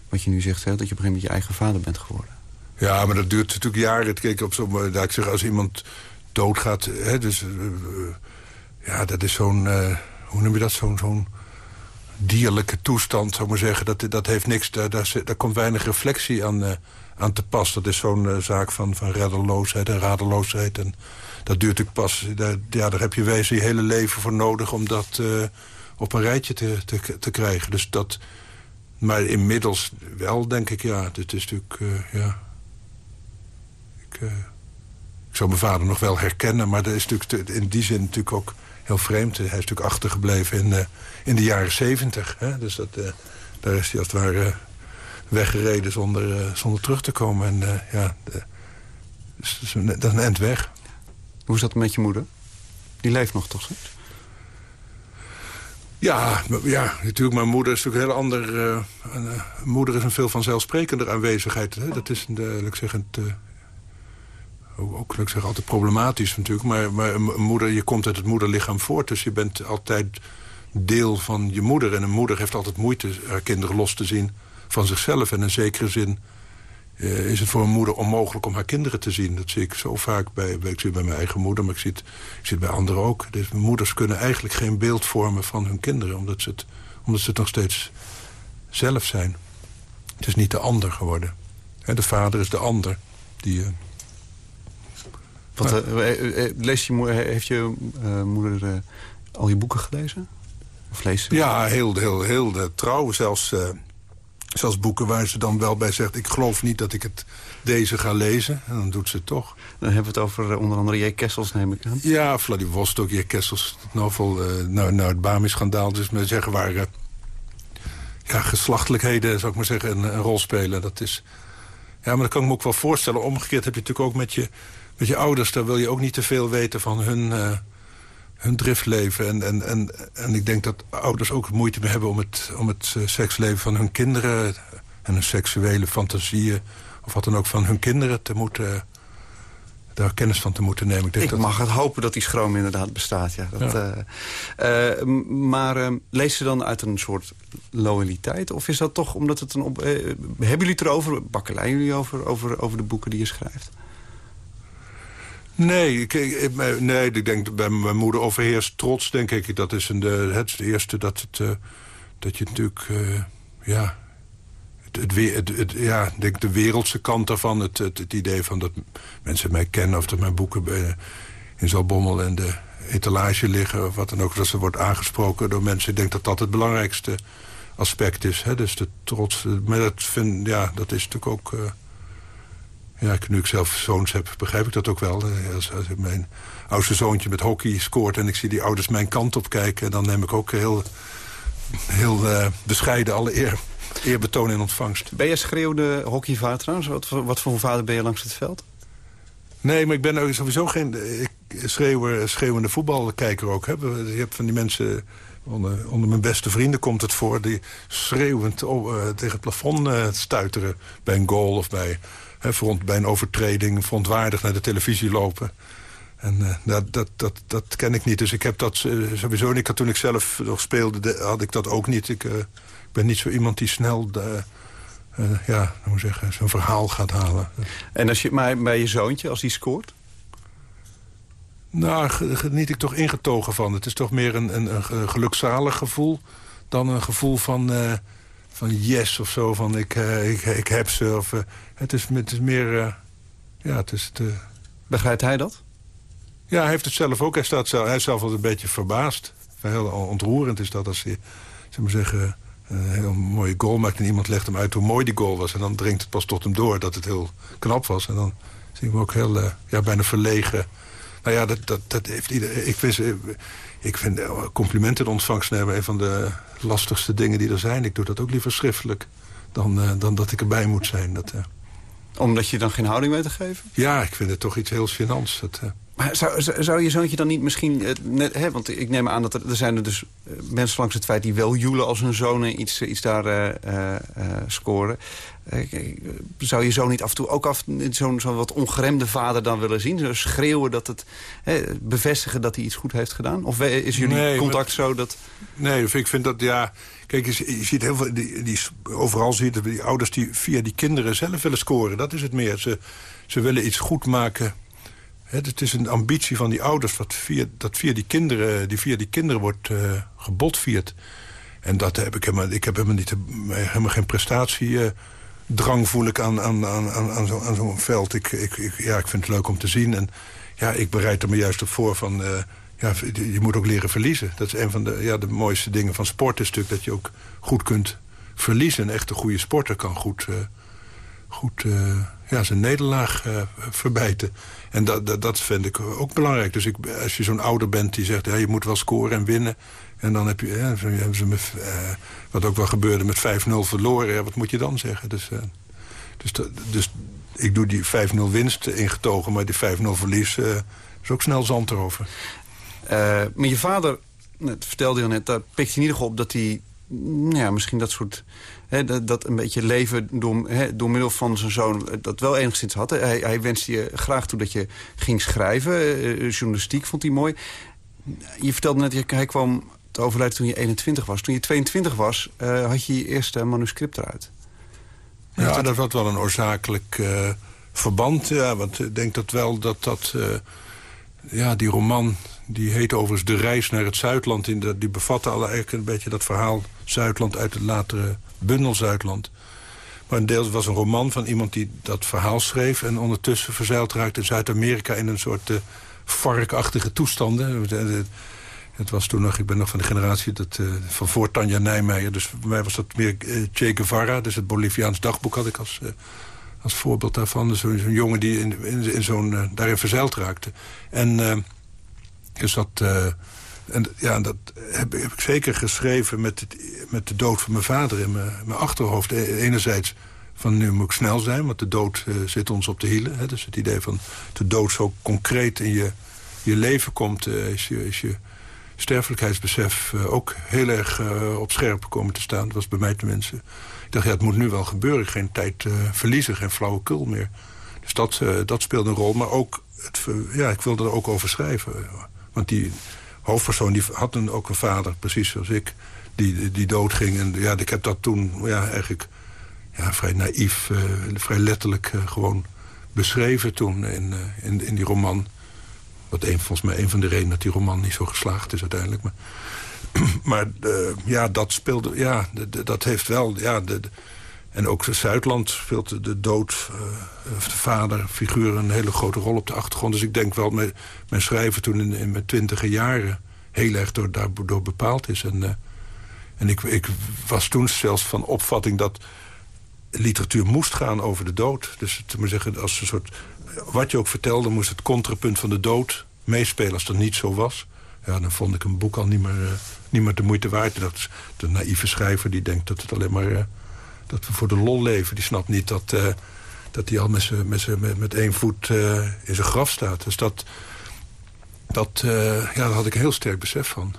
wat je nu zegt, hè, dat je op een gegeven moment je eigen vader bent geworden. Ja, maar dat duurt natuurlijk jaren. Kijk, op zo, ik zeg, als iemand doodgaat... Hè, dus, uh, ja, dat is zo'n... Hoe noem je dat? Zo'n... zo'n dierlijke toestand, zou ik maar zeggen. Dat, dat heeft niks, daar, daar, komt weinig reflectie aan, aan te pas. Dat is zo'n uh, zaak van, van reddeloosheid en radeloosheid. En dat duurt natuurlijk pas... Daar, ja, daar heb je wezen je hele leven voor nodig... om dat uh, op een rijtje te, te, te, krijgen. Dus dat... Maar inmiddels wel, denk ik, ja. Dit is natuurlijk, uh, ja... Ik, ik zou mijn vader nog wel herkennen... maar dat is natuurlijk in die zin natuurlijk ook heel vreemd. Hij is natuurlijk achtergebleven in, in de jaren zeventig. Dus dat daar is hij als het ware weggereden zonder, zonder terug te komen. En ja, de, dus, dat is een eind weg. Hoe is dat met je moeder? Die leeft nog toch steeds? Ja, ja, natuurlijk. Mijn moeder is natuurlijk een heel ander... Uh, een, moeder is een veel vanzelfsprekender aanwezigheid. Hè? Dat is, een, ik zeg, het, uh, ook, ik zeg, altijd problematisch natuurlijk. Maar, maar een moeder, je komt uit het moederlichaam voort. Dus je bent altijd deel van je moeder. En een moeder heeft altijd moeite haar kinderen los te zien van zichzelf. En in zekere zin uh, is het voor een moeder onmogelijk om haar kinderen te zien. Dat zie ik zo vaak bij, ik zie bij mijn eigen moeder, maar ik zie het, ik zie het bij anderen ook. Dus moeders kunnen eigenlijk geen beeld vormen van hun kinderen... omdat ze het, omdat ze het nog steeds zelf zijn. Het is niet de ander geworden. de vader is de ander. Die, uh, Wat, uh, leest je heeft je moeder al je boeken gelezen? Of leest ze? Ja, heel, heel, heel trouw. Zelfs Zelfs boeken waar ze dan wel bij zegt... ik geloof niet dat ik het deze ga lezen. En dan doet ze het toch. Dan hebben we het over uh, onder andere J. Kessels, neem ik aan. Ja, Vladivostok, J. Kessels, novel. Uh, nou, nou, het Bami-schandaal. Dus we zeggen waar... Uh, ja, geslachtelijkheden, zou ik maar zeggen, een, een, rol spelen. Dat is... Ja, maar dat kan ik me ook wel voorstellen. Omgekeerd heb je natuurlijk ook met je, met je ouders... daar wil je ook niet te veel weten van hun hun driftleven. En, en, en, en ik denk dat ouders ook moeite mee hebben... om het, om het eh, seksleven van hun kinderen... en hun seksuele fantasieën... of wat dan ook van hun kinderen te moeten daar kennis van te moeten nemen. Ik, denk ik mag het hopen dat die schroom inderdaad bestaat. Ja. Dat, eh, eh, maar uh, leest ze dan uit een soort loyaliteit? Of is dat toch omdat het een... Op, hebben jullie het erover? Bakkeleien jullie over, over, over de boeken die je schrijft? Nee, ik, nee, ik denk bij mijn moeder overheerst trots, denk ik. Dat is een, het eerste dat, het, uh, dat je natuurlijk, uh, ja, het, ja, denk de wereldse kant daarvan. Het, het, idee van dat mensen mij kennen of dat mijn boeken bij, in Zalbommel en de etalage liggen of wat dan ook. Dat ze wordt aangesproken door mensen. Ik denk dat dat het belangrijkste aspect is. Hè? Dus de trots. Maar dat, vind, ja, dat is natuurlijk ook... ja, nu ik zelf zoons heb, begrijp ik dat ook wel. Eh, als, als mijn oudste zoontje met hockey scoort... en ik zie die ouders mijn kant op kijken... dan neem ik ook heel, heel uh, bescheiden alle eer, eerbetoon in ontvangst. Ben je schreeuwde hockeyvader trouwens? Wat, wat voor vader ben je langs het veld? Nee, maar ik ben sowieso geen ik schreeuwer, schreeuwende voetbalkijker ook. Hè. Je hebt van die mensen... Onder, onder, mijn beste vrienden komt het voor... die schreeuwend oh, uh, tegen het plafond uh, stuiteren bij een goal of bij front, bij een overtreding verontwaardigd naar de televisie lopen. En uh, dat, dat, dat, dat ken ik niet. Dus ik heb dat uh, sowieso niet. Toen ik zelf nog speelde, had ik dat ook niet. Ik, uh, ik ben niet zo iemand die snel... De, ja, hoe zeggen, zo'n verhaal gaat halen. En als je, maar bij je zoontje, als hij scoort? Nou, geniet ik toch ingetogen van. Het is toch meer een, een, een gelukzalig gevoel... dan een gevoel van van yes of zo, van ik, uh, ik, ik heb ze. Of, uh, het, is, het is meer, uh, ja, het is... Te... Begrijpt hij dat? Ja, hij heeft het zelf ook. Hij, staat zelf, hij is zelf wel een beetje verbaasd. Heel ontroerend is dat als hij, zeg maar zeggen, een heel mooie goal maakt... en iemand legt hem uit hoe mooi die goal was. En dan dringt het pas tot hem door dat het heel knap was. En dan zie ik hem ook heel, ja, bijna verlegen... Nou ja, dat, dat, dat heeft iedereen... Ik wist, ik vind eh, complimenten in ontvangst nemen een van de lastigste dingen die er zijn. Ik doe dat ook liever schriftelijk dan, uh, dan dat ik erbij moet zijn. Dat, uh... Omdat je dan geen houding weet te geven? Ja, ik vind het toch iets heel gênants. Dat, maar zou, zou je zoontje dan niet misschien... net, hè, want ik neem aan dat er, er zijn er dus mensen langs het feit... die wel joelen als hun zonen iets, iets daar scoren. Eh, zou je zo niet af en toe ook af zo'n zo wat ongeremde vader dan willen zien? Zo schreeuwen dat het, bevestigen dat hij iets goed heeft gedaan? Of is jullie contact zo dat... Nee, ik vind dat, ja... Kijk, je, ziet heel veel, die, die, overal zie je die ouders die via die kinderen zelf willen scoren. Dat is het meer. Ze, ze willen iets goed maken. het is een ambitie van die ouders wat via, dat via die kinderen, die via die kinderen wordt uh, gebotvierd. En dat heb ik helemaal, ik heb helemaal, niet, helemaal geen prestatie... Uh, drang voel ik aan, aan, aan, aan, zo'n zo veld. Ik, ik, ik, ja, ik vind het leuk om te zien. En ja, ik bereid er me juist op voor van... Uh, ja, je moet ook leren verliezen. Dat is een van de, ja, de mooiste dingen van sport. Is natuurlijk dat je ook goed kunt verliezen. Een echte goede sporter kan goed, uh, goed ja, zijn nederlaag verbijten. En dat, dat, dat vind ik ook belangrijk. Dus ik, als je zo'n ouder bent die zegt... Ja, je moet wel scoren en winnen... En dan heb je, hebben ze met, wat ook wel gebeurde, met 5-0 verloren. Wat moet je dan zeggen? Dus, dus, dus ik doe die 5-0 winst ingetogen, maar die 5-0 verlies uh, is ook snel zand erover. Uh, maar je vader, dat vertelde je net, daar pikte in ieder op dat hij... Mm, ja, misschien dat soort... dat, dat, een beetje leven door, door middel van zijn zoon eh, dat wel enigszins had. Hij, hij wenste je graag toe dat je ging schrijven. journalistiek vond hij mooi. Je vertelde net, hij kwam te overlijden toen je 21 was. Toen je 22 was, had je je eerste manuscript eruit. Ja, dat was wel een oorzakelijk uh, verband. Ja, want ik denk dat wel dat dat... Uh, ja, die roman, die heet overigens De Reis naar het Zuidland. In de, die bevatte al eigenlijk een beetje dat verhaal Zuidland... uit het latere bundel Zuidland. Maar een deel was een roman van iemand die dat verhaal schreef... en ondertussen verzeild raakte in Zuid-Amerika... in een soort varkachtige toestanden. Het was toen nog, ik ben nog van de generatie dat, uh, van voor Tanja Nijmeijer. Dus voor mij was dat meer uh, Che Guevara. Dus het Boliviaans dagboek had ik als, uh, als voorbeeld daarvan. Dus zo'n jongen die in, in, zo'n, daarin verzeild raakte. En dus dat... en ja, dat heb, heb, ik zeker geschreven met, met de dood van mijn vader in mijn, mijn achterhoofd. E, enerzijds van nu moet ik snel zijn, want de dood zit ons op de hielen. Hè? Dus het idee van de dood zo concreet in je, je leven komt... is je, is je sterfelijkheidsbesef uh, ook heel erg uh, op scherp komen te staan. Dat was bij mij tenminste. Ik dacht, ja, het moet nu wel gebeuren. Geen tijd uh, verliezen, geen flauwekul meer. Dus dat, dat speelde een rol. Maar ook, het, ja, ik wilde er ook over schrijven. Want die hoofdpersoon die had een, ook een vader, precies zoals ik... die, die doodging. En ja, ik heb dat toen ja, eigenlijk ja, vrij naïef, vrij letterlijk gewoon beschreven toen in, in, in die roman... Wat een, volgens mij een van de redenen dat die roman niet zo geslaagd is uiteindelijk. Maar, (clears throat) uh, ja, dat speelde... Ja, dat heeft wel... Ja, de, en ook Zuidland speelt de dood, uh, of de vaderfiguur... een hele grote rol op de achtergrond. Dus ik denk wel, mijn, mijn schrijven toen in, mijn twintige jaren... heel erg door, daardoor bepaald is. En, uh, en ik, ik was toen zelfs van opvatting dat literatuur moest gaan over de dood. Dus te maar zeggen, als een soort wat je ook vertelde, moest het contrapunt van de dood meespelen als dat niet zo was. Ja, dan vond ik een boek al niet meer, uh, niet meer de moeite waard. Dat de naïeve schrijver die denkt dat het alleen maar... Uh, dat we voor de lol leven. Die snapt niet dat, dat hij al met, met, met, met één voet in zijn graf staat. Dus dat, dat, ja, daar had ik een heel sterk besef van.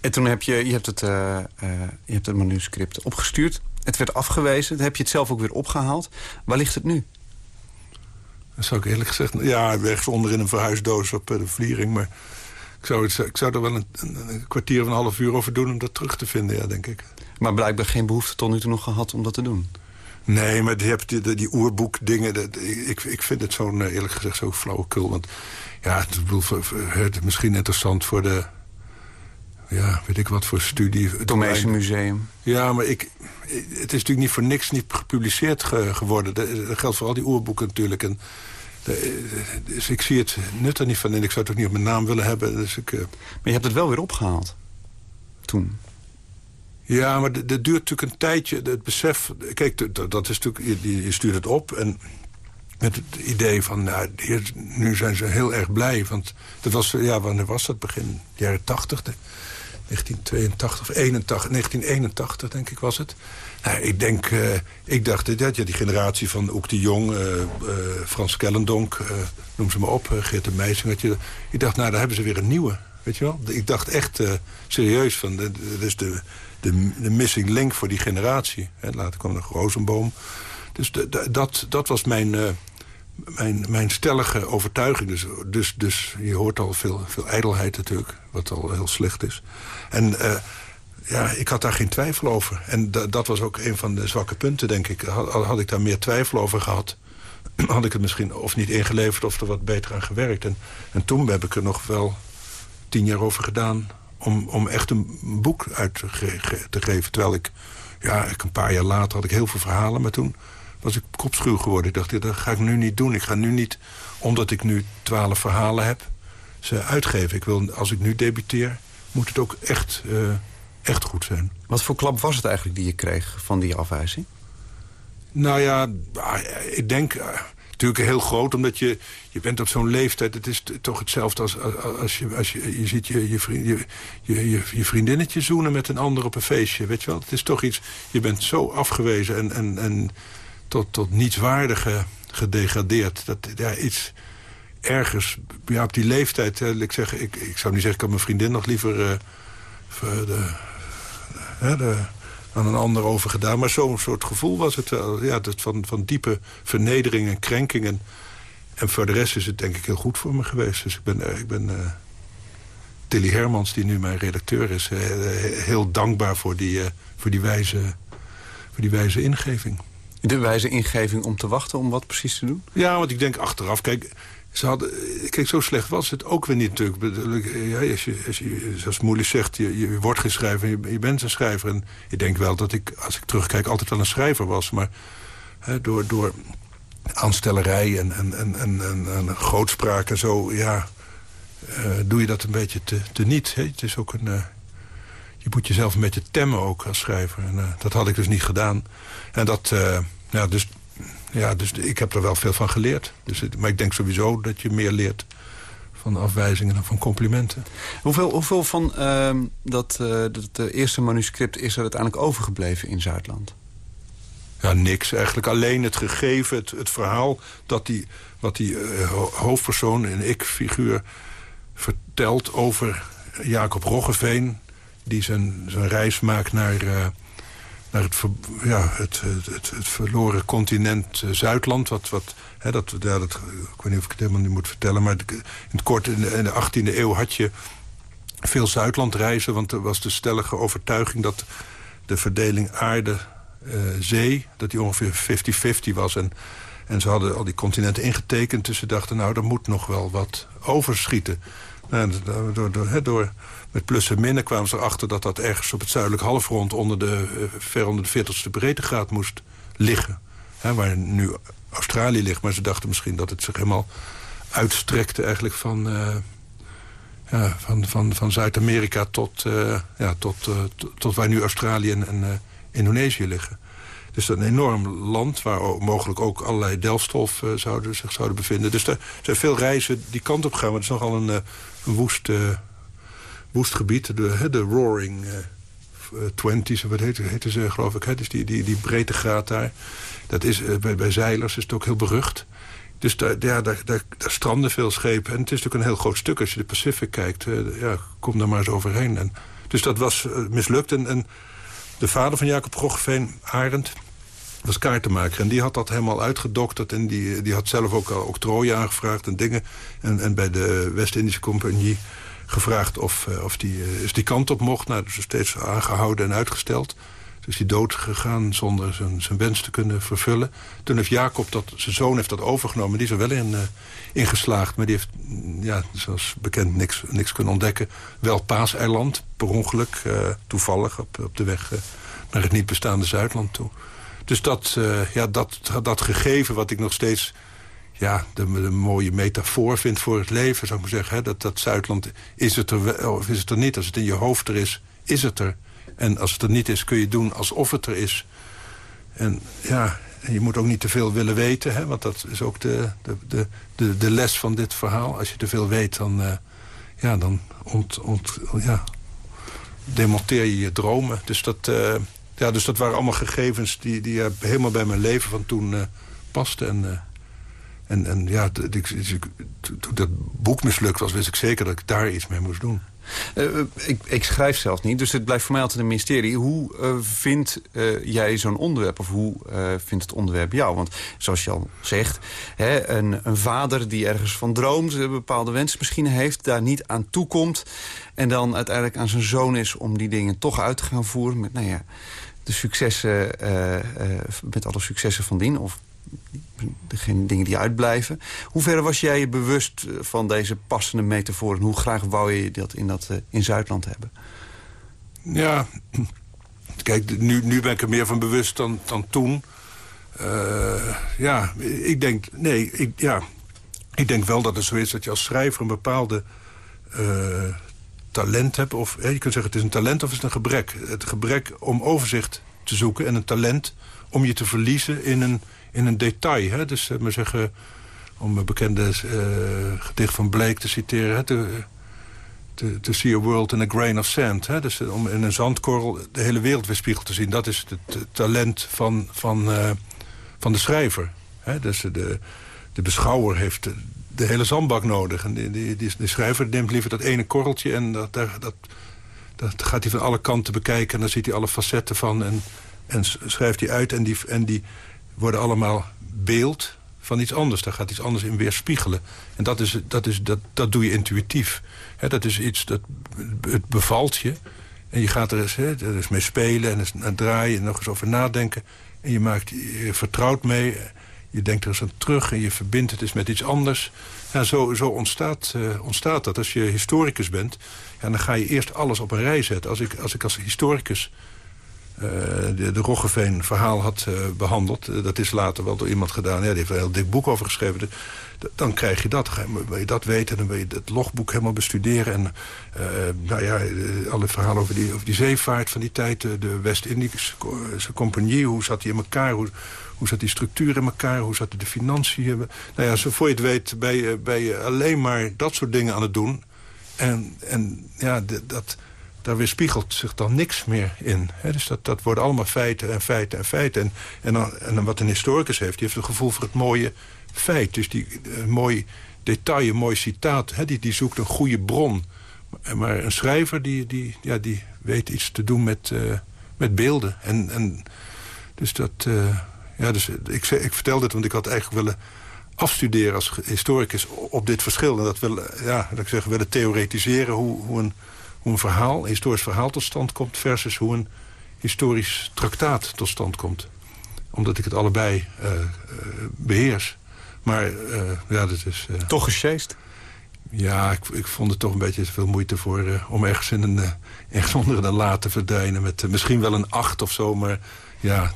En toen heb je, je hebt het, je hebt het manuscript opgestuurd. Het werd afgewezen. Dan heb je het zelf ook weer opgehaald. Waar ligt het nu? Dat zou ik eerlijk gezegd... Ja, ergens onder in een verhuisdoos op eh, de vliering. Maar ik zou, het, ik zou er wel een, een, kwartier of een half uur over doen... om dat terug te vinden, ja, denk ik. Maar blijkbaar geen behoefte tot nu toe nog gehad om dat te doen? Nee, maar je hebt die, die, die oerboekdingen... ik, ik vind het zo eh, eerlijk gezegd zo flauwekul. Want ja, het, bedoel, het misschien interessant voor de... Ja, weet ik wat voor studie. Het Museum. Ja, maar ik, het is natuurlijk niet voor niks niet gepubliceerd geworden. Dat, geldt voor al die oerboeken natuurlijk. En, dus ik zie het nut er niet van. En ik zou het ook niet op mijn naam willen hebben. Dus ik, uh... Maar je hebt het wel weer opgehaald. Toen. Ja, maar dat duurt natuurlijk een tijdje. Het besef... Kijk, dat is natuurlijk... Je, je stuurt het op en met het idee van, nou, nu zijn ze heel erg blij. Want dat was, ja, wanneer was dat? Begin jaren tachtig. 1982 of 81, 1981 denk ik was het. Nou, ik denk, uh, ik dacht, dat ja, die generatie van Oek de Jong, uh, uh, Frans Kellendonk, noem ze maar op, Geert de Meijsing. Je, ik dacht, nou, daar hebben ze weer een nieuwe, weet je wel. Ik dacht echt serieus van, dat is de, de, de, missing link voor die generatie. Hè. Later kwam nog Rozenboom. Dus dat, dat was mijn mijn, mijn stellige overtuiging. Dus, dus, dus je hoort al veel, veel ijdelheid natuurlijk, wat al heel slecht is. En uh, ja, ik had daar geen twijfel over. En dat was ook een van de zwakke punten, denk ik. Had, had ik daar meer twijfel over gehad... (clears throat) had ik het misschien of niet ingeleverd of er wat beter aan gewerkt. En, en toen heb ik er nog wel tien jaar over gedaan... om, om echt een boek uit te, te geven. Terwijl ik, ja, ik een paar jaar later had ik heel veel verhalen... maar toen was ik kopschuw geworden. Ik dacht, dat ga ik nu niet doen. Ik ga nu niet, omdat ik nu twaalf verhalen heb, ze uitgeven. Ik wil, als ik nu debuteer, moet het ook echt, uh, echt goed zijn. Wat voor klap was het eigenlijk die je kreeg van die afwijzing? Nou ja, ah, ik denk uh, natuurlijk heel groot, omdat je, je bent op zo'n leeftijd. Het is toch hetzelfde als, als, je, als je, je ziet je, je, vriend, je, je, je, vriendinnetje zoenen met een ander op een feestje. Weet je wel, het is toch iets, je bent zo afgewezen en, en, en tot, tot nietswaardige gedegradeerd. Dat, ja, iets ergens, ja, op die leeftijd, ik, zeg, ik, ik zou niet zeggen, ik had mijn vriendin nog liever... Uh, de, aan een ander over gedaan. Maar zo'n soort gevoel was het wel. Ja, dat van, van diepe vernedering en krenking. En, voor de rest is het denk ik heel goed voor me geweest. Dus ik ben, eh, ik ben uh, Tilly Hermans, die nu mijn redacteur is... Heel dankbaar voor die, voor, die wijze, voor die wijze ingeving. De wijze ingeving om te wachten om wat precies te doen? Ja, want ik denk achteraf... Kijk, ze hadden, kijk, zo slecht was het ook weer niet natuurlijk. Ja, als, je, als zoals Moeilijk zegt, je, je wordt geen schrijver, je, bent een schrijver. En ik denk wel dat ik, als ik terugkijk, altijd wel een schrijver was. Maar hè, door, door aanstellerij en, en, en, en, en, grootspraak en zo, ja, uh, doe je dat een beetje te, te niet. Hè? Het is ook een... Uh, je moet jezelf een beetje temmen ook als schrijver. En uh, dat had ik dus niet gedaan. En dat, ja, dus ja, dus ik heb er wel veel van geleerd. Dus, maar ik denk sowieso dat je meer leert van afwijzingen dan van complimenten. Hoeveel, hoeveel van uh, dat, uh, dat eerste manuscript is er uiteindelijk overgebleven in Zuidland? Ja, niks. Eigenlijk alleen het gegeven, het, het verhaal... Dat die, wat die uh, hoofdpersoon, een ik-figuur, vertelt over Jacob Roggeveen... die zijn, zijn reis maakt naar uh, naar het, ja, het, het, het, verloren continent uh, Zuidland. Wat, wat, hè, dat, dat, ik weet niet of ik het helemaal niet moet vertellen... maar in het kort, in de, in de 18e eeuw had je veel Zuidlandreizen... want er was de stellige overtuiging dat de verdeling aarde-zee... Uh, dat die ongeveer 50-50 was. En, en ze hadden al die continenten ingetekend... dus ze dachten, nou, er moet nog wel wat overschieten. Nou, door, door, door, met plus en minnen kwamen ze erachter dat dat ergens op het zuidelijk halfrond... onder de, uh, ver onder de 40ste breedtegraad moest liggen. Waar nu Australië ligt. Maar ze dachten misschien dat het zich helemaal uitstrekte eigenlijk van... Uh, ja, van, van, van Zuid-Amerika tot, uh, ja, tot, tot waar nu Australië en, en Indonesië liggen. Dus dat is een enorm land waar mogelijk ook allerlei delfstof zouden, zich zouden bevinden. Dus er zijn veel reizen die kant op gaan. Maar het is nogal een, een woest woest gebied. De, de Roaring uh, Twenties, wat heet, heette ze geloof ik. Dus die, die, die breedtegraad daar. Dat is, uh, bij, bij zeilers is het ook heel berucht. Dus daar, ja, daar, daar, stranden veel schepen. En het is natuurlijk een heel groot stuk. Als je de Pacific kijkt, uh, ja, kom daar maar eens overheen. En, dus dat was mislukt. En, en de vader van Jacob Roggeveen, Arend, was kaartenmaker. En die had dat helemaal uitgedokterd. En die, die had zelf ook al octrooien aangevraagd en dingen. En, en bij de West-Indische Compagnie gevraagd of, uh, of die, uh, die kant op mocht. Nou, dus steeds aangehouden en uitgesteld. Dus die dood gegaan zonder zijn, zijn wens te kunnen vervullen. Toen heeft Jacob, dat, zijn zoon heeft dat overgenomen. Die is er wel in, uh, geslaagd. Maar die heeft, mm, ja, zoals bekend, niks, niks kunnen ontdekken. Wel Paaseiland, per ongeluk, toevallig, op, op de weg naar het niet bestaande Zuidland toe. Dus dat, ja, dat, dat gegeven wat ik nog steeds ja, de, de, mooie metafoor vindt voor het leven, zou ik maar zeggen. Hè? Dat, dat Zuidland, is het er wel of is het er niet? Als het in je hoofd er is, is het er. En als het er niet is, kun je doen alsof het er is. En ja, je moet ook niet te veel willen weten, hè? want dat is ook de, de, de, de, les van dit verhaal. Als je te veel weet, dan, uh, ja, dan ont, ont, ja, demonteer je je dromen. Dus dat, uh, ja, dus dat waren allemaal gegevens die, die uh, helemaal bij mijn leven van toen pasten. En en, en ja, toen dat boek mislukt was, wist ik zeker dat ik daar iets mee moest doen. Uh, ik, ik, schrijf zelf niet, dus het blijft voor mij altijd een mysterie. Hoe uh, uh, jij zo'n onderwerp, of hoe vindt het onderwerp jou? Want zoals je al zegt, hè, een, een, vader die ergens van droomt... een bepaalde wensen misschien heeft, daar niet aan toekomt... en dan uiteindelijk aan zijn zoon is om die dingen toch uit te gaan voeren... met nou ja, de successen, met alle successen van dien... of degene dingen die uitblijven. Hoe ver was jij je bewust eh, van deze passende metafoor... en hoe graag wou je dat in, dat, eh, in Zuidland hebben? Ja, kijk, nu, nu ben ik er meer van bewust dan, dan toen. Ja, ik denk, nee, ik, ja, ik denk wel dat het zo is dat je als schrijver een bepaalde talent hebt. Of je kunt zeggen het is een talent of het is een gebrek. Het gebrek om overzicht te zoeken en een talent om je te verliezen in een, in een detail. Hè? Dus uh, maar zeggen, om een bekende uh, gedicht van Blake te citeren... Hè? To, to, see a world in a grain of sand. Hè? Dus om in een zandkorrel de hele wereld weerspiegeld te zien. Dat is het, talent van, van, van de schrijver. Hè? Dus de, de beschouwer heeft de hele zandbak nodig. En die, die, schrijver neemt liever dat ene korreltje... en dat, dat, dat gaat hij van alle kanten bekijken... en dan ziet hij alle facetten van en, en schrijft hij uit. En die, en die worden allemaal beeld van iets anders. Daar gaat iets anders in weerspiegelen. En dat, is, dat, is, dat, dat doe je intuïtief. dat is iets, dat het bevalt je. En je gaat er eens, he, er eens mee spelen en draaien... en nog eens over nadenken. En je, maakt, je vertrouwt mee je denkt er eens aan terug en je verbindt het eens met iets anders. Ja, zo zo ontstaat, uh, ontstaat dat. Als je historicus bent, ja, dan ga je eerst alles op een rij zetten. Als ik als, ik als historicus uh, de, de Roggeveen verhaal had uh, behandeld... dat is later wel door iemand gedaan. Ja, die heeft een heel dik boek over geschreven dan krijg je dat. Dan wil je dat weten, dan wil je het logboek helemaal bestuderen. En nou ja, alle verhalen over die, over die zeevaart van die tijd. De West-Indische Compagnie, hoe zat die in elkaar? Hoe, hoe zat die structuur in elkaar? Hoe zat de financiën? Nou ja, zo voor je het weet ben je, je alleen maar dat soort dingen aan het doen. En, en ja, dat, daar weerspiegelt zich dan niks meer in. dus dat, dat worden allemaal feiten en feiten en feiten. En, en, dan, en wat een historicus heeft, die heeft een gevoel voor het mooie feit. Dus die, een mooi detail, een mooi citaat, die, die zoekt een goede bron. Maar een schrijver die, die, ja, die weet iets te doen met, uh, met beelden. En, en dus dat... Uh, ja, dus ik, ik vertel dit, want ik had eigenlijk willen afstuderen als historicus op dit verschil. En dat willen, ja, dat ik zeg, willen theoretiseren hoe, hoe, een, hoe een verhaal, een historisch verhaal tot stand komt... versus hoe een historisch traktaat tot stand komt. Omdat ik het allebei uh, uh, beheers. Maar uh, ja, dat is... toch gesjeest? Ja, ik, ik, vond het toch een beetje te veel moeite voor... om ergens, in een, ergens (laughs) onder een la te verdwijnen. Met misschien wel een acht of zo, maar ja,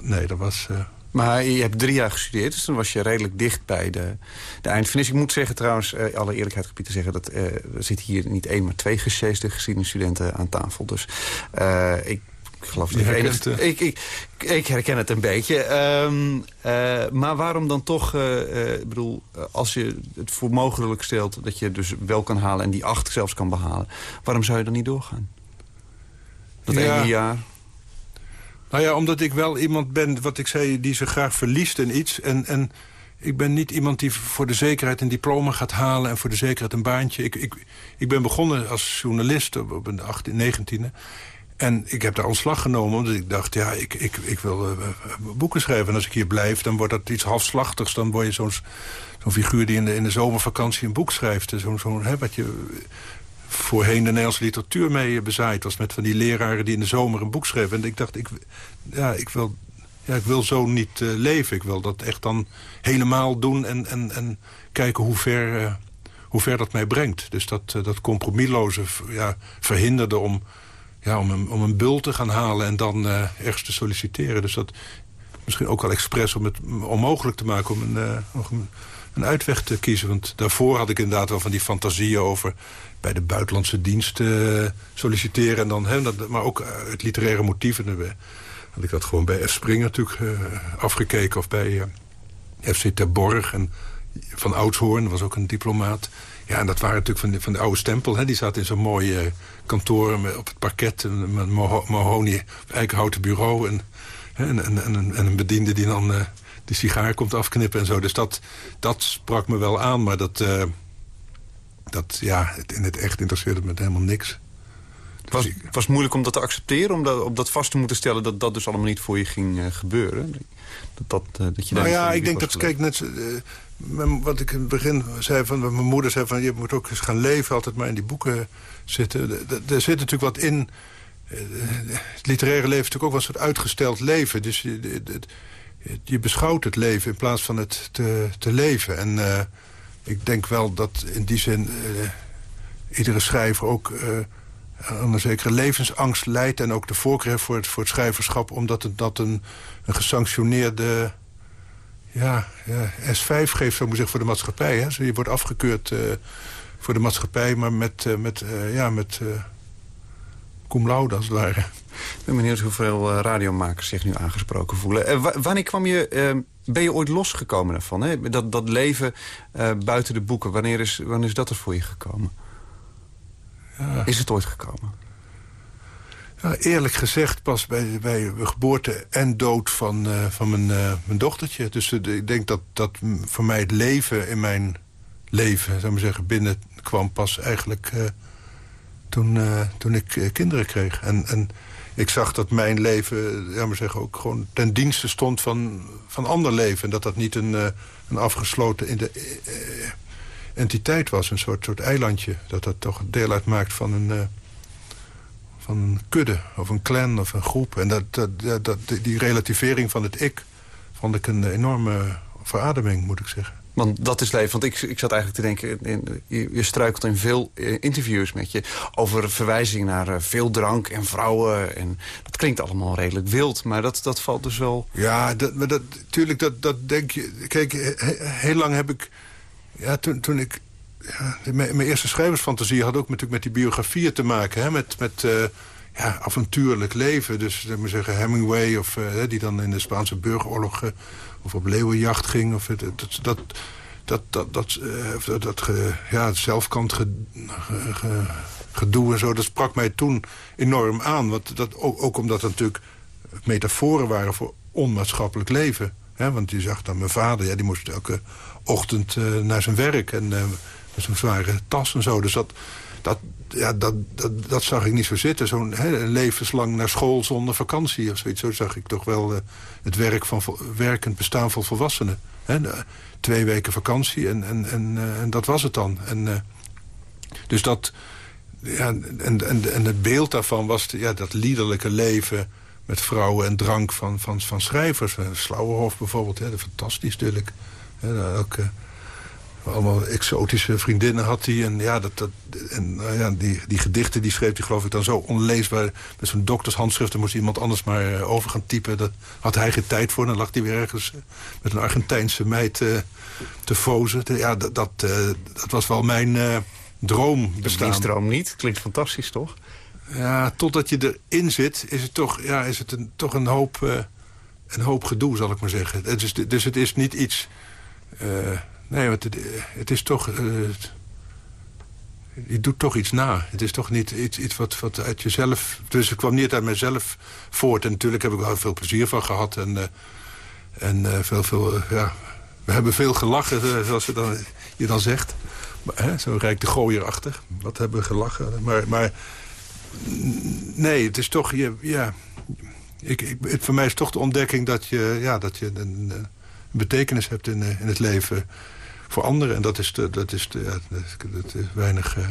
nee, dat was... Uh... Maar je hebt drie jaar gestudeerd, dus dan was je redelijk dicht bij de, de eindfinish. Ik moet zeggen trouwens, uh, alle eerlijkheid gebied te zeggen... dat uh, er zitten hier niet één, maar twee gesjeesde geschiedenisstudenten aan tafel. Dus ik ik geloof dat ik, ik, ik, ik, herken het een beetje. Um, uh, maar waarom dan toch, uh, uh, bedoel, als je het voor mogelijk stelt... dat je dus wel kan halen en die acht zelfs kan behalen... waarom zou je dan niet doorgaan? Dat ja. ene jaar... Nou ja, omdat ik wel iemand ben, wat ik zei, die zich graag verliest in iets. En, en ik ben niet iemand die voor de zekerheid een diploma gaat halen... en voor de zekerheid een baantje. Ik, ik, ik ben begonnen als journalist op een 18, 19e. En ik heb daar ontslag genomen, omdat ik dacht... ja, ik, ik, ik wil uh, boeken schrijven. En als ik hier blijf, dan wordt dat iets halfslachtigs. Dan word je zo'n zo'n figuur die in de, in de zomervakantie een boek schrijft. Zo'n zo, wat je voorheen de Nederlandse literatuur mee bezaaid was... met van die leraren die in de zomer een boek schreven. En ik dacht, ik, ja, ik, wil, ja, ik wil zo niet uh, leven. Ik wil dat echt dan helemaal doen en, en, en kijken hoe ver, uh, hoe ver dat mij brengt. Dus dat, dat compromisloze ja, verhinderde om, ja, om, een, om een bul te gaan halen... en dan ergens te solliciteren. Dus dat misschien ook wel expres om het onmogelijk te maken... om een, een, een uitweg te kiezen. Want daarvoor had ik inderdaad wel van die fantasieën over bij de buitenlandse dienst uh, solliciteren. En dan, hè, dat, maar ook uh, het literaire motief. En dan had ik dat gewoon bij F. Springer natuurlijk afgekeken. Of bij FC Terborg. En van Oudshoorn was ook een diplomaat. Ja, en dat waren natuurlijk van de, van de oude stempel. Hè. Die zat in zo'n mooie kantoor met, op het parket. En, met mahonie, eikenhouten bureau. En, en, en, en, en, een bediende die dan de sigaar komt afknippen en zo. Dus dat, dat sprak me wel aan. Maar dat dat, ja, in het echt interesseerde me helemaal niks. Het was, was moeilijk om dat te accepteren? Om dat, op dat vast te moeten stellen dat dat dus allemaal niet voor je ging uh, gebeuren? Dat, dat, uh, dat je nou ja, ik denk dat, kijk, net uh, wat ik in het begin zei, van mijn moeder zei van... je moet ook eens gaan leven, altijd maar in die boeken zitten. Er zit natuurlijk wat in... Het literaire leven is natuurlijk ook wel een soort uitgesteld leven. Dus je, beschouwt het leven in plaats van het te, leven. En ik denk wel dat in die zin uh, iedere schrijver ook uh, aan een zekere levensangst leidt... en ook de voorkeur voor het, voor het schrijverschap... omdat het dat een, een gesanctioneerde ja, ja, S5 geeft, zo moet zeggen, voor de maatschappij. Hè? je wordt afgekeurd voor de maatschappij, maar met, met, ja, met cum laude als het ware. ben benieuwd hoeveel uh, radiomakers zich nu aangesproken voelen. wanneer kwam je, ben je ooit losgekomen daarvan? Hè? Dat, dat leven buiten de boeken, wanneer is, wanneer is dat er voor je gekomen? Ja. Is het ooit gekomen? Ja, eerlijk gezegd pas bij, bij geboorte en dood van, van mijn, mijn dochtertje. Dus ik denk dat, dat voor mij het leven in mijn leven, zou maar zeggen, binnenkwam pas eigenlijk toen, uh, toen ik uh, kinderen kreeg. En, en ik zag dat mijn leven, ja maar zeggen, ook gewoon ten dienste stond van, van ander leven. En dat dat niet een, een afgesloten in de, entiteit was, een soort, soort eilandje. Dat dat toch deel uitmaakt van een, van een kudde of een clan of een groep. En dat, dat, dat, die relativering van het ik vond ik een enorme verademing, moet ik zeggen. Want dat is leven. Want ik, ik zat eigenlijk te denken... In, je, struikelt in veel eh, interviews met je... over verwijzing naar uh, veel drank en vrouwen. En dat klinkt allemaal redelijk wild. Maar dat, dat valt dus wel... Ja, dat, maar dat, tuurlijk, dat, dat denk je... Kijk, heel lang heb ik... Ja, toen, toen ik... Ja, mijn, eerste schrijversfantasie had ook natuurlijk met die biografieën te maken. Hè, met... met uh, ja, avontuurlijk leven. Dus zeg maar zeggen, Hemingway, of, die dan in de Spaanse burgeroorlog of op leeuwenjacht ging. Of, dat, dat, dat, dat, dat, dat, uh, dat ja, zelfkant ge, ge, gedoe en zo, dat sprak mij toen enorm aan. Want dat, ook, ook omdat het natuurlijk metaforen waren voor onmaatschappelijk leven. Hè? Want je zag dan mijn vader, ja, die moest elke ochtend uh, naar zijn werk. En uh, met zo'n zware tas en zo. Dus dat, dat, ja, dat, dat, dat zag ik niet zo zitten. Zo'n levenslang naar school zonder vakantie of zoiets. Zo zag ik toch wel uh, het werk van werkend bestaan van volwassenen. Twee weken vakantie en, en, en, uh, en dat was het dan. En, uh, dus dat... Ja, en, en, en het beeld daarvan was ja, dat liederlijke leven met vrouwen en drank van, van, van schrijvers. Slauwerhof bijvoorbeeld, hè, fantastisch natuurlijk. Hè, ook, allemaal exotische vriendinnen had hij. En, ja, dat, dat, en uh, ja, die, die gedichten die schreef hij geloof ik dan zo onleesbaar. Met zo'n doktershandschrift, dan moest iemand anders maar uh, over gaan typen. Dat had hij geen tijd voor. Dan lag hij weer ergens uh, met een Argentijnse meid te fozen. Ja, dat, dat, dat was wel mijn droom bestaan. Die droom niet? Klinkt fantastisch, toch? Ja, totdat je erin zit, is het toch, ja, is het een, toch een hoop, een hoop gedoe, zal ik maar zeggen. Het is, dus het is niet iets... Nee, want het, het is toch... Je doet toch iets na. Het is toch niet iets, iets wat, wat uit jezelf... Dus het kwam niet uit mezelf voort. En natuurlijk heb ik wel veel plezier van gehad. En, uh, en veel, veel, ja... We hebben veel gelachen, zoals je dan, je dan zegt. Zo rijk de gooierachtig. Wat hebben we gelachen. Maar, maar nee, het is toch... Je, ja, ik, ik, het, voor mij is toch de ontdekking dat je, ja, dat je een, een betekenis hebt in, in het leven voor anderen. En dat is, de, dat is, ja, dat is weinig uh,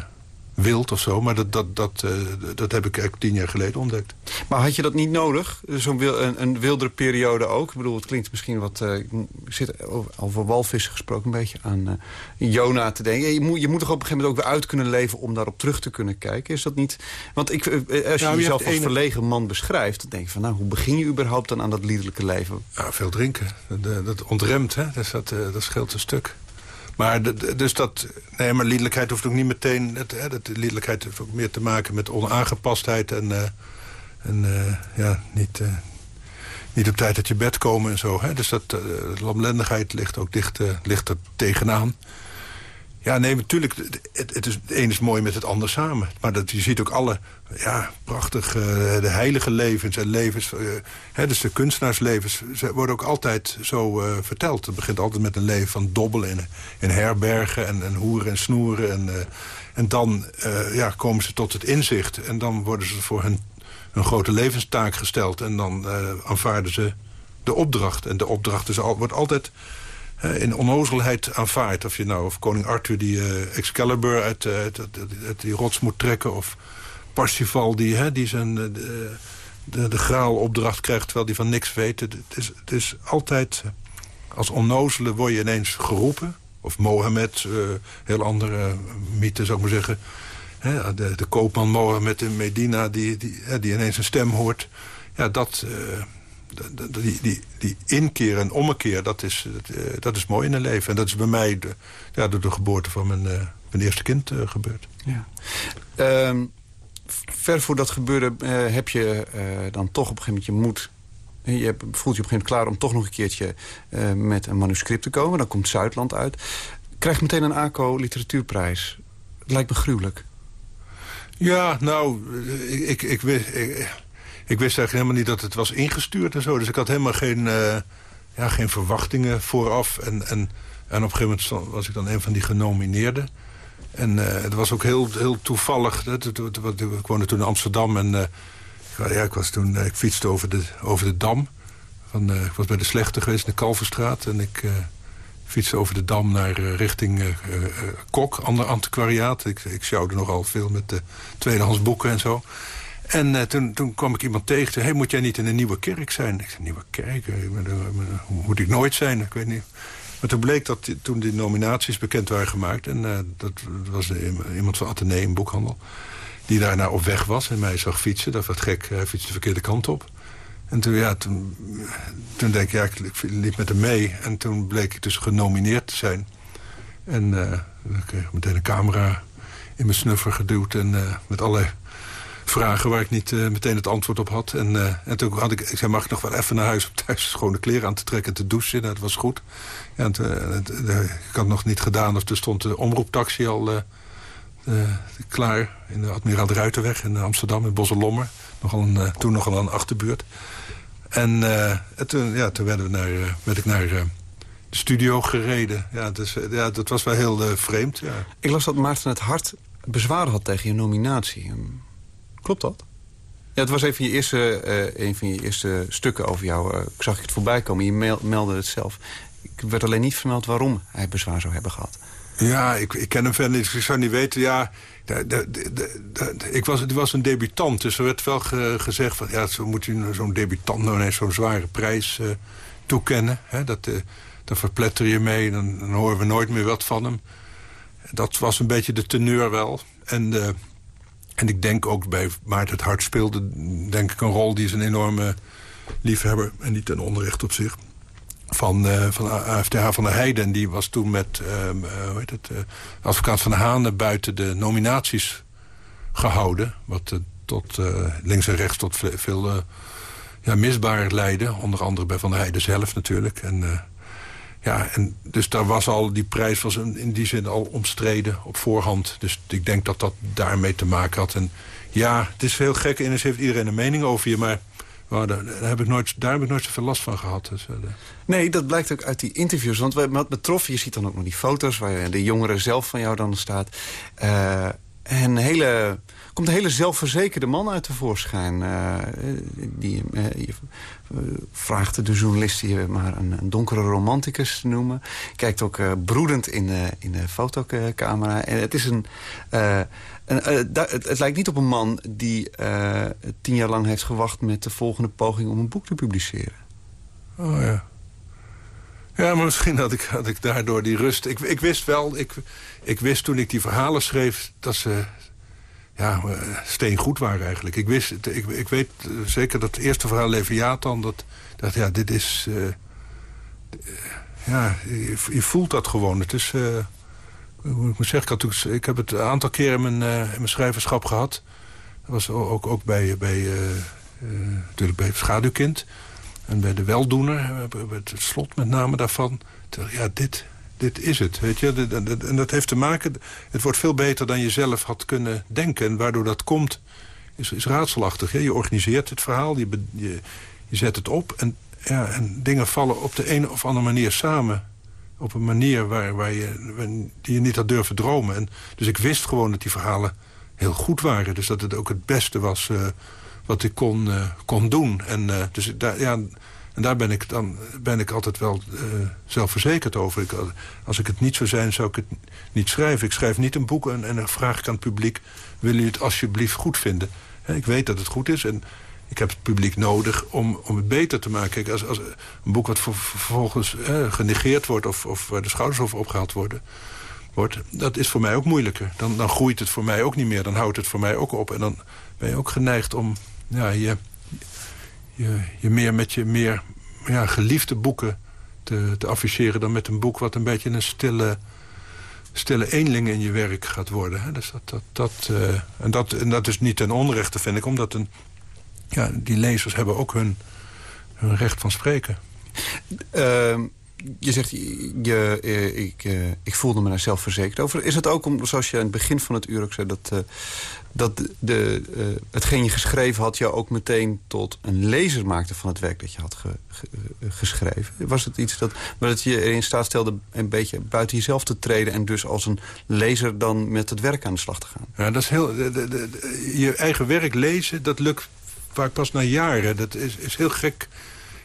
wild of zo. Maar dat, dat, dat, uh, dat heb ik eigenlijk tien jaar geleden ontdekt. Maar had je dat niet nodig? Zo'n wil, een, een, wildere periode ook? Ik bedoel, het klinkt misschien wat... Uh, ik zit over, walvissen gesproken een beetje aan Jona te denken. Je moet, je moet toch op een gegeven moment ook weer uit kunnen leven... om daarop terug te kunnen kijken? Is dat niet... Want ik, als je nou, jezelf als verlegen man beschrijft... dan denk je van, nou, hoe begin je überhaupt dan aan dat liederlijke leven? Ja, veel drinken. Dat, dat ontremt, hè? Dus dat, dat scheelt een stuk. Maar, dus dat, nee, maar liedelijkheid hoeft ook niet meteen... Het, hè, dat, liedelijkheid heeft ook meer te maken met onaangepastheid... en, uh, en uh, ja, niet, uh, niet op tijd uit je bed komen en zo. Hè? Dus dat lamlendigheid ligt ook dicht, ligt er tegenaan. Ja, nee, natuurlijk, het, het, is, het een is mooi met het ander samen. Maar dat, je ziet ook alle, ja, prachtig, uh, de heilige levens en levens... Uh, hè, dus de kunstenaarslevens ze worden ook altijd zo uh, verteld. Het begint altijd met een leven van dobbelen in herbergen... en, en hoeren en snoeren. En, en dan ja, komen ze tot het inzicht. En dan worden ze voor hun, hun grote levenstaak gesteld. En dan aanvaarden ze de opdracht. En de opdracht wordt altijd in onnozelheid aanvaard. Of je nou, of koning Arthur die uh, Excalibur uit, uh, uit, die rots moet trekken... of Parsifal die, hè, die zijn, uh, de, de, de graalopdracht krijgt... terwijl die van niks weet. Het, is, het is altijd... Als onnozele word je ineens geroepen. Of Mohammed, heel andere mythe zou ik maar zeggen. De, de koopman Mohammed in Medina die, die, die ineens een stem hoort. Ja, dat die, die, die inkeer en ommekeer, dat is, dat eh, is mooi in een leven. En dat is bij mij de, ja, door de geboorte van mijn, uh, mijn eerste kind uh, gebeurd. Ja. Um, ver voor dat gebeurde heb je dan toch op een gegeven moment je moed je voelt je op een gegeven moment klaar om toch nog een keertje met een manuscript te komen. Dan komt Zuidland uit. Krijg meteen een ACO literatuurprijs. Het lijkt me gruwelijk. Ja, nou, ik, ik, ik, ik, wist eigenlijk helemaal niet dat het was ingestuurd en zo. Dus ik had helemaal geen, ja, geen verwachtingen vooraf. En, en, en op een gegeven moment was ik dan een van die genomineerden. En uh, het was ook heel, heel toevallig. Ik woonde toen in Amsterdam en uh, ja, ik, was toen, ik fietste over de, over de Dam. Van, ik was bij de Slechte geweest de Kalverstraat. En ik fietste over de Dam naar richting Kok, ander antiquariaat. Ik, ik sjouwde nogal veel met de tweedehands boeken en zo. En uh, toen, toen kwam ik iemand tegen. Hey, moet jij niet in een nieuwe kerk zijn? Ik zei, nieuwe kerk? Hoe moet ik nooit zijn? Ik weet niet. Maar toen bleek dat toen die nominaties bekend waren gemaakt... en dat was iemand van Atheneum, boekhandel... die daarna op weg was en mij zag fietsen. Dat was gek, hij fietste de verkeerde kant op. En toen, ja, toen, toen denk ik, ja, ik liep met hem mee. En toen bleek ik dus genomineerd te zijn. En uh, dan kreeg ik meteen een camera in mijn snuffer geduwd... en met allerlei vragen waar ik niet uh, meteen het antwoord op had. En, uh, en toen had ik, ik zei, mag ik nog wel even naar huis om thuis schone kleren aan te trekken en te douchen? Nou, dat was goed. En, uh, ik had nog niet gedaan of er stond de omroeptaxi al klaar in de Admiraal de Ruitenweg in Amsterdam, in Bosselommer. Nogal een, toen nogal een achterbuurt. En, en toen, ja, toen werden we naar, werd ik naar de studio gereden. Ja, dus, ja, dat was wel heel vreemd. Ik las dat Maarten het Hart bezwaar had tegen je nominatie. Klopt dat? Ja, het was even je eerste, uh, een van je eerste stukken over jou. Uh, ik zag het voorbij komen. Je meldde het zelf. Ik werd alleen niet vermeld waarom hij bezwaar zou hebben gehad. Ja, ik, ik ken hem verder niet. Ik zou niet weten. Ja, de, de, de, ik was, het was een debutant. Dus er werd wel gezegd van... ja, zo moet je zo'n debutant nou ineens zo'n zware prijs uh, toekennen. Hè? Dat, daar verpletter je mee. Dan, dan horen we nooit meer wat van hem. Dat was een beetje de teneur wel. En en ik denk ook bij Maarten het Hart speelde... denk ik een rol die is een enorme liefhebber... en niet ten onrecht op zich van, uh, van AFTH van der Heijden. En die was toen met uh, hoe heet het, uh, advocaat van de Haan... buiten de nominaties gehouden. Wat tot links en rechts tot veel ja, misbaar leidde. Onder andere bij Van der Heijden zelf natuurlijk. En ja, en dus daar was al, die prijs was in die zin al omstreden op voorhand. Dus ik denk dat dat daarmee te maken had. En ja, het is heel gek en er heeft iedereen een mening over je, maar... daar, heb ik nooit, daar heb ik nooit zoveel last van gehad. Dus, uh, nee, dat blijkt ook uit die interviews. Want wat betrof, je ziet dan ook nog die foto's... waar de jongere zelf van jou dan staat. Uh, en hele komt een hele zelfverzekerde man uit tevoorschijn. Uh, die uh, vraagt de journalist hier maar een, een, donkere romanticus te noemen. Kijkt ook broedend in de, in de fotocamera. En het is een... het, lijkt niet op een man die tien jaar lang heeft gewacht... met de volgende poging om een boek te publiceren. Oh ja. Ja, maar misschien had ik, had ik daardoor die rust. Ik, ik wist wel, ik, ik wist toen ik die verhalen schreef... dat ze ja, eh, steen goed waren eigenlijk. Ik, wist, ik, ik weet zeker dat het eerste verhaal Leviathan... dat, dat ja, dit is... Uh, ja, je, voelt dat gewoon. Het is... Uh, ik moet zeggen, ik, ik heb het een aantal keer in mijn, in mijn schrijverschap gehad. Dat was ook, ook bij, bij, natuurlijk bij Schaduwkind. En bij de Weldoener, het slot met name daarvan. Ja, dit, dit is het. Weet je? En dat heeft te maken... Het wordt veel beter dan je zelf had kunnen denken. En waardoor dat komt, is, is raadselachtig. Hè? Je organiseert het verhaal, je, je, zet het op... En, ja, en dingen vallen op de een of andere manier samen. Op een manier waar, waar je, die je niet had durven dromen. En, dus ik wist gewoon dat die verhalen heel goed waren. Dus dat het ook het beste was uh, wat ik kon, uh, kon doen. En uh, dus daar, ja, en daar ben ik, dan, ben ik altijd wel uh, zelfverzekerd over. Ik, als ik het niet zou zijn, zou ik het niet schrijven. Ik schrijf niet een boek en, en dan vraag ik aan het publiek... wil je het alsjeblieft goed vinden? ik weet dat het goed is en ik heb het publiek nodig om, om het beter te maken. Kijk, als, als een boek wat vervolgens eh, genegeerd wordt... of, of waar de schouders over opgehaald worden... Wordt, dat is voor mij ook moeilijker. Dan, dan groeit het voor mij ook niet meer. Dan houdt het voor mij ook op. En dan ben je ook geneigd om ja, je je, je meer met je meer ja, geliefde boeken te, te afficheren... dan met een boek wat een beetje een stille, stille eenling in je werk gaat worden. Hè? Dus dat, dat, dat, en, dat, en dat is niet ten onrechte, vind ik. Omdat een, ja, die lezers hebben ook hun, hun recht van spreken. Uh, je zegt, je, eh, ik, uh, ik voelde me daar zelf verzekerd over. Is het ook om, zoals je aan het begin van het uur ook zei... dat, uh, dat de, hetgeen je geschreven had... jou ook meteen tot een lezer maakte van het werk dat je had ge, ge, geschreven? Was het iets dat, dat je in staat stelde... een beetje buiten jezelf te treden... en dus als een lezer dan met het werk aan de slag te gaan? Ja, dat is heel... De, je eigen werk lezen, dat lukt vaak pas na jaren. Dat is, is heel gek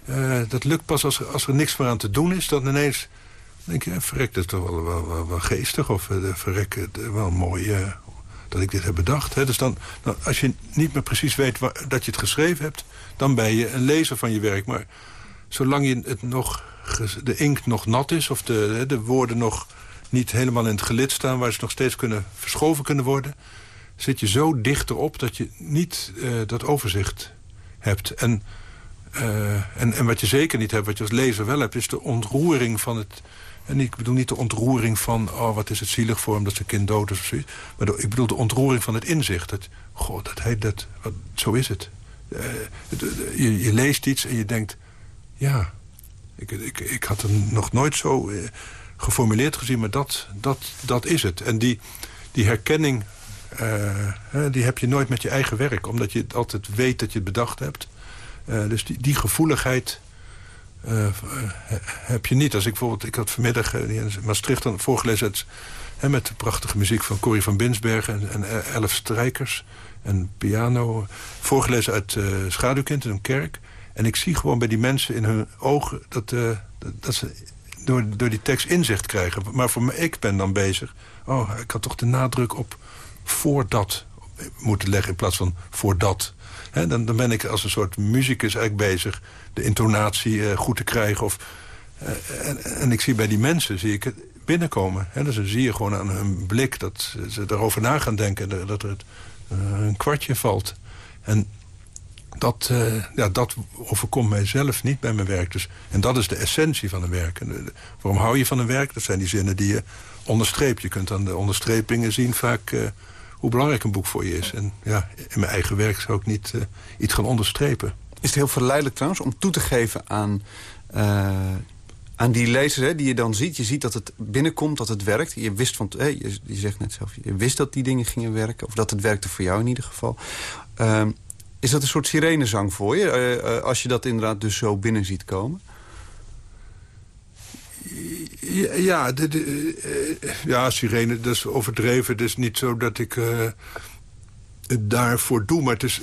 uh, dat lukt pas als, als er niks meer aan te doen is. Dan ineens denk je, ja, verrek, dat toch wel, wel, wel, geestig. Of uh, verrek, wel mooi dat ik dit heb bedacht. Hè. Dus dan, als je niet meer precies weet dat je het geschreven hebt... dan ben je een lezer van je werk. Maar zolang je het nog, de inkt nog nat is... of de, de woorden nog niet helemaal in het gelid staan... waar ze nog steeds kunnen, verschoven kunnen worden... zit je zo dicht erop dat je niet dat overzicht hebt. En uh, en, en wat je zeker niet hebt, wat je als lezer wel hebt... is de ontroering van het... En ik bedoel niet de ontroering van... oh, wat is het zielig voor hem dat zijn kind dood is of zoiets. Maar ik bedoel de ontroering van het inzicht. Dat, goh, dat hij dat... Wat, zo is het. Uh, je, je, leest iets en je denkt... ja, ik, ik, ik had het nog nooit zo geformuleerd gezien... maar dat, dat, dat is het. En die, die herkenning... die heb je nooit met je eigen werk. Omdat je altijd weet dat je het bedacht hebt. Uh, dus die, gevoeligheid uh, heb je niet. Als ik bijvoorbeeld, ik had vanmiddag in Maastricht dan voorgelezen... Hè, met de prachtige muziek van Corrie van Binsbergen en, en elf strijkers en piano. Voorgelezen uit Schaduwkind in een kerk. En ik zie gewoon bij die mensen in hun ogen... dat, dat, dat ze door, door die tekst inzicht krijgen. Maar voor mij, ik ben dan bezig... oh, ik had toch de nadruk op voordat moeten leggen... in plaats van voordat dan, dan, ben ik als een soort muzikus eigenlijk bezig... de intonatie uh, goed te krijgen. Of, uh, en, ik zie bij die mensen zie ik het binnenkomen. Hè? Dus dan zie je gewoon aan hun blik dat ze erover na gaan denken... dat er het, uh, een kwartje valt. En dat, ja, dat overkomt mijzelf niet bij mijn werk. Dus, en dat is de essentie van een werk. En, waarom hou je van een werk? Dat zijn die zinnen die je onderstreept. Je kunt aan de onderstrepingen zien vaak hoe belangrijk een boek voor je is. En ja, in mijn eigen werk zou ik niet uh, iets gaan onderstrepen. Is het heel verleidelijk trouwens om toe te geven aan, uh, aan die lezer hè, die je dan ziet? Je ziet dat het binnenkomt, dat het werkt. Je wist van, hey, je, zegt net zelf, je wist dat die dingen gingen werken. Of dat het werkte voor jou in ieder geval. Uh, is dat een soort sirenezang voor je? Uh, als je dat inderdaad dus zo binnen ziet komen? Ja, de, uh, ja, sirene, dat is overdreven. Het is niet zo dat ik uh, het daarvoor doe. Maar het is,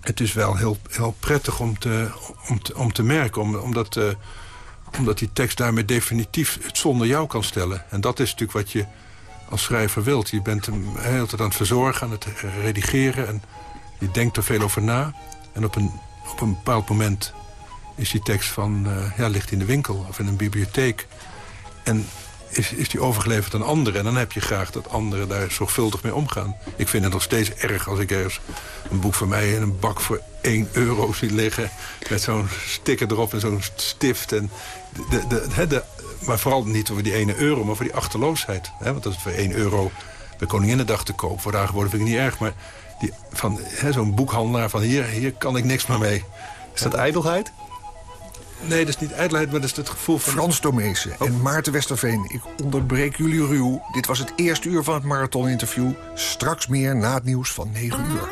het is wel heel, heel prettig om te, om te, om te merken. Om, omdat, uh, omdat die tekst daarmee definitief het zonder jou kan stellen. En dat is natuurlijk wat je als schrijver wilt. Je bent hem heel tijd aan het verzorgen, aan het redigeren. En je denkt er veel over na. En op een, op een bepaald moment is die tekst van, uh, ja, ligt in de winkel of in een bibliotheek. En is, is die overgeleverd aan anderen. En dan heb je graag dat anderen daar zorgvuldig mee omgaan. Ik vind het nog steeds erg als ik ergens een boek van mij... in een bak voor 1 euro zie liggen... met zo'n sticker erop en zo'n stift. En de, de, de, de, maar vooral niet over die 1 euro, maar voor die achterloosheid. Hè? Want dat is voor 1 euro bij Koninginnedag te koop. Voor daar geworden vind ik niet erg. Maar zo'n boekhandelaar van hier, hier kan ik niks meer mee. Is dat ijdelheid? Nee, dat is niet uitleid, maar dat is het gevoel van... Frans Domezen en oh. Maarten Westerveen, ik onderbreek jullie ruw. Dit was het eerste uur van het marathoninterview. Straks meer na het nieuws van 9 uur.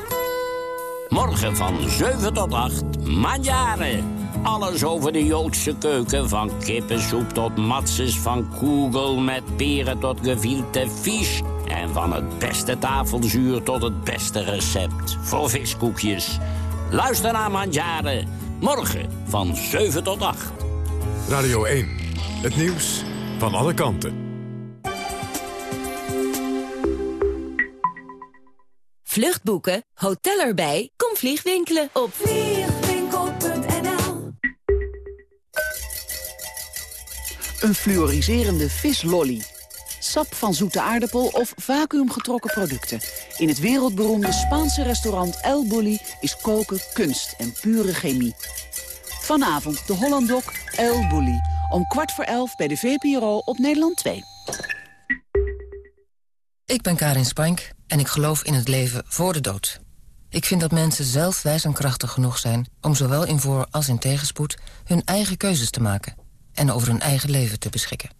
Morgen van 7 tot 8, Mandjaren. Alles over de Joodse keuken, van kippensoep tot matzes... van kugel met peren tot gevilte vis... en van het beste tafelzuur tot het beste recept voor viskoekjes. Luister naar Mandjaren Morgen van 7 tot 8. Radio 1. Het nieuws van alle kanten. Vluchtboeken, hotel erbij, kom vliegwinkelen op vliegwinkel.nl Een fluoriserende vislolly sap van zoete aardappel of vacuümgetrokken producten. In het wereldberoemde Spaanse restaurant El Bulli is koken kunst en pure chemie. Vanavond de Hollandok El Bulli. Om kwart voor elf bij de VPRO op Nederland 2. Ik ben Karin Spank en ik geloof in het leven voor de dood. Ik vind dat mensen zelf wijs en krachtig genoeg zijn... om zowel in voor- als in tegenspoed hun eigen keuzes te maken... en over hun eigen leven te beschikken.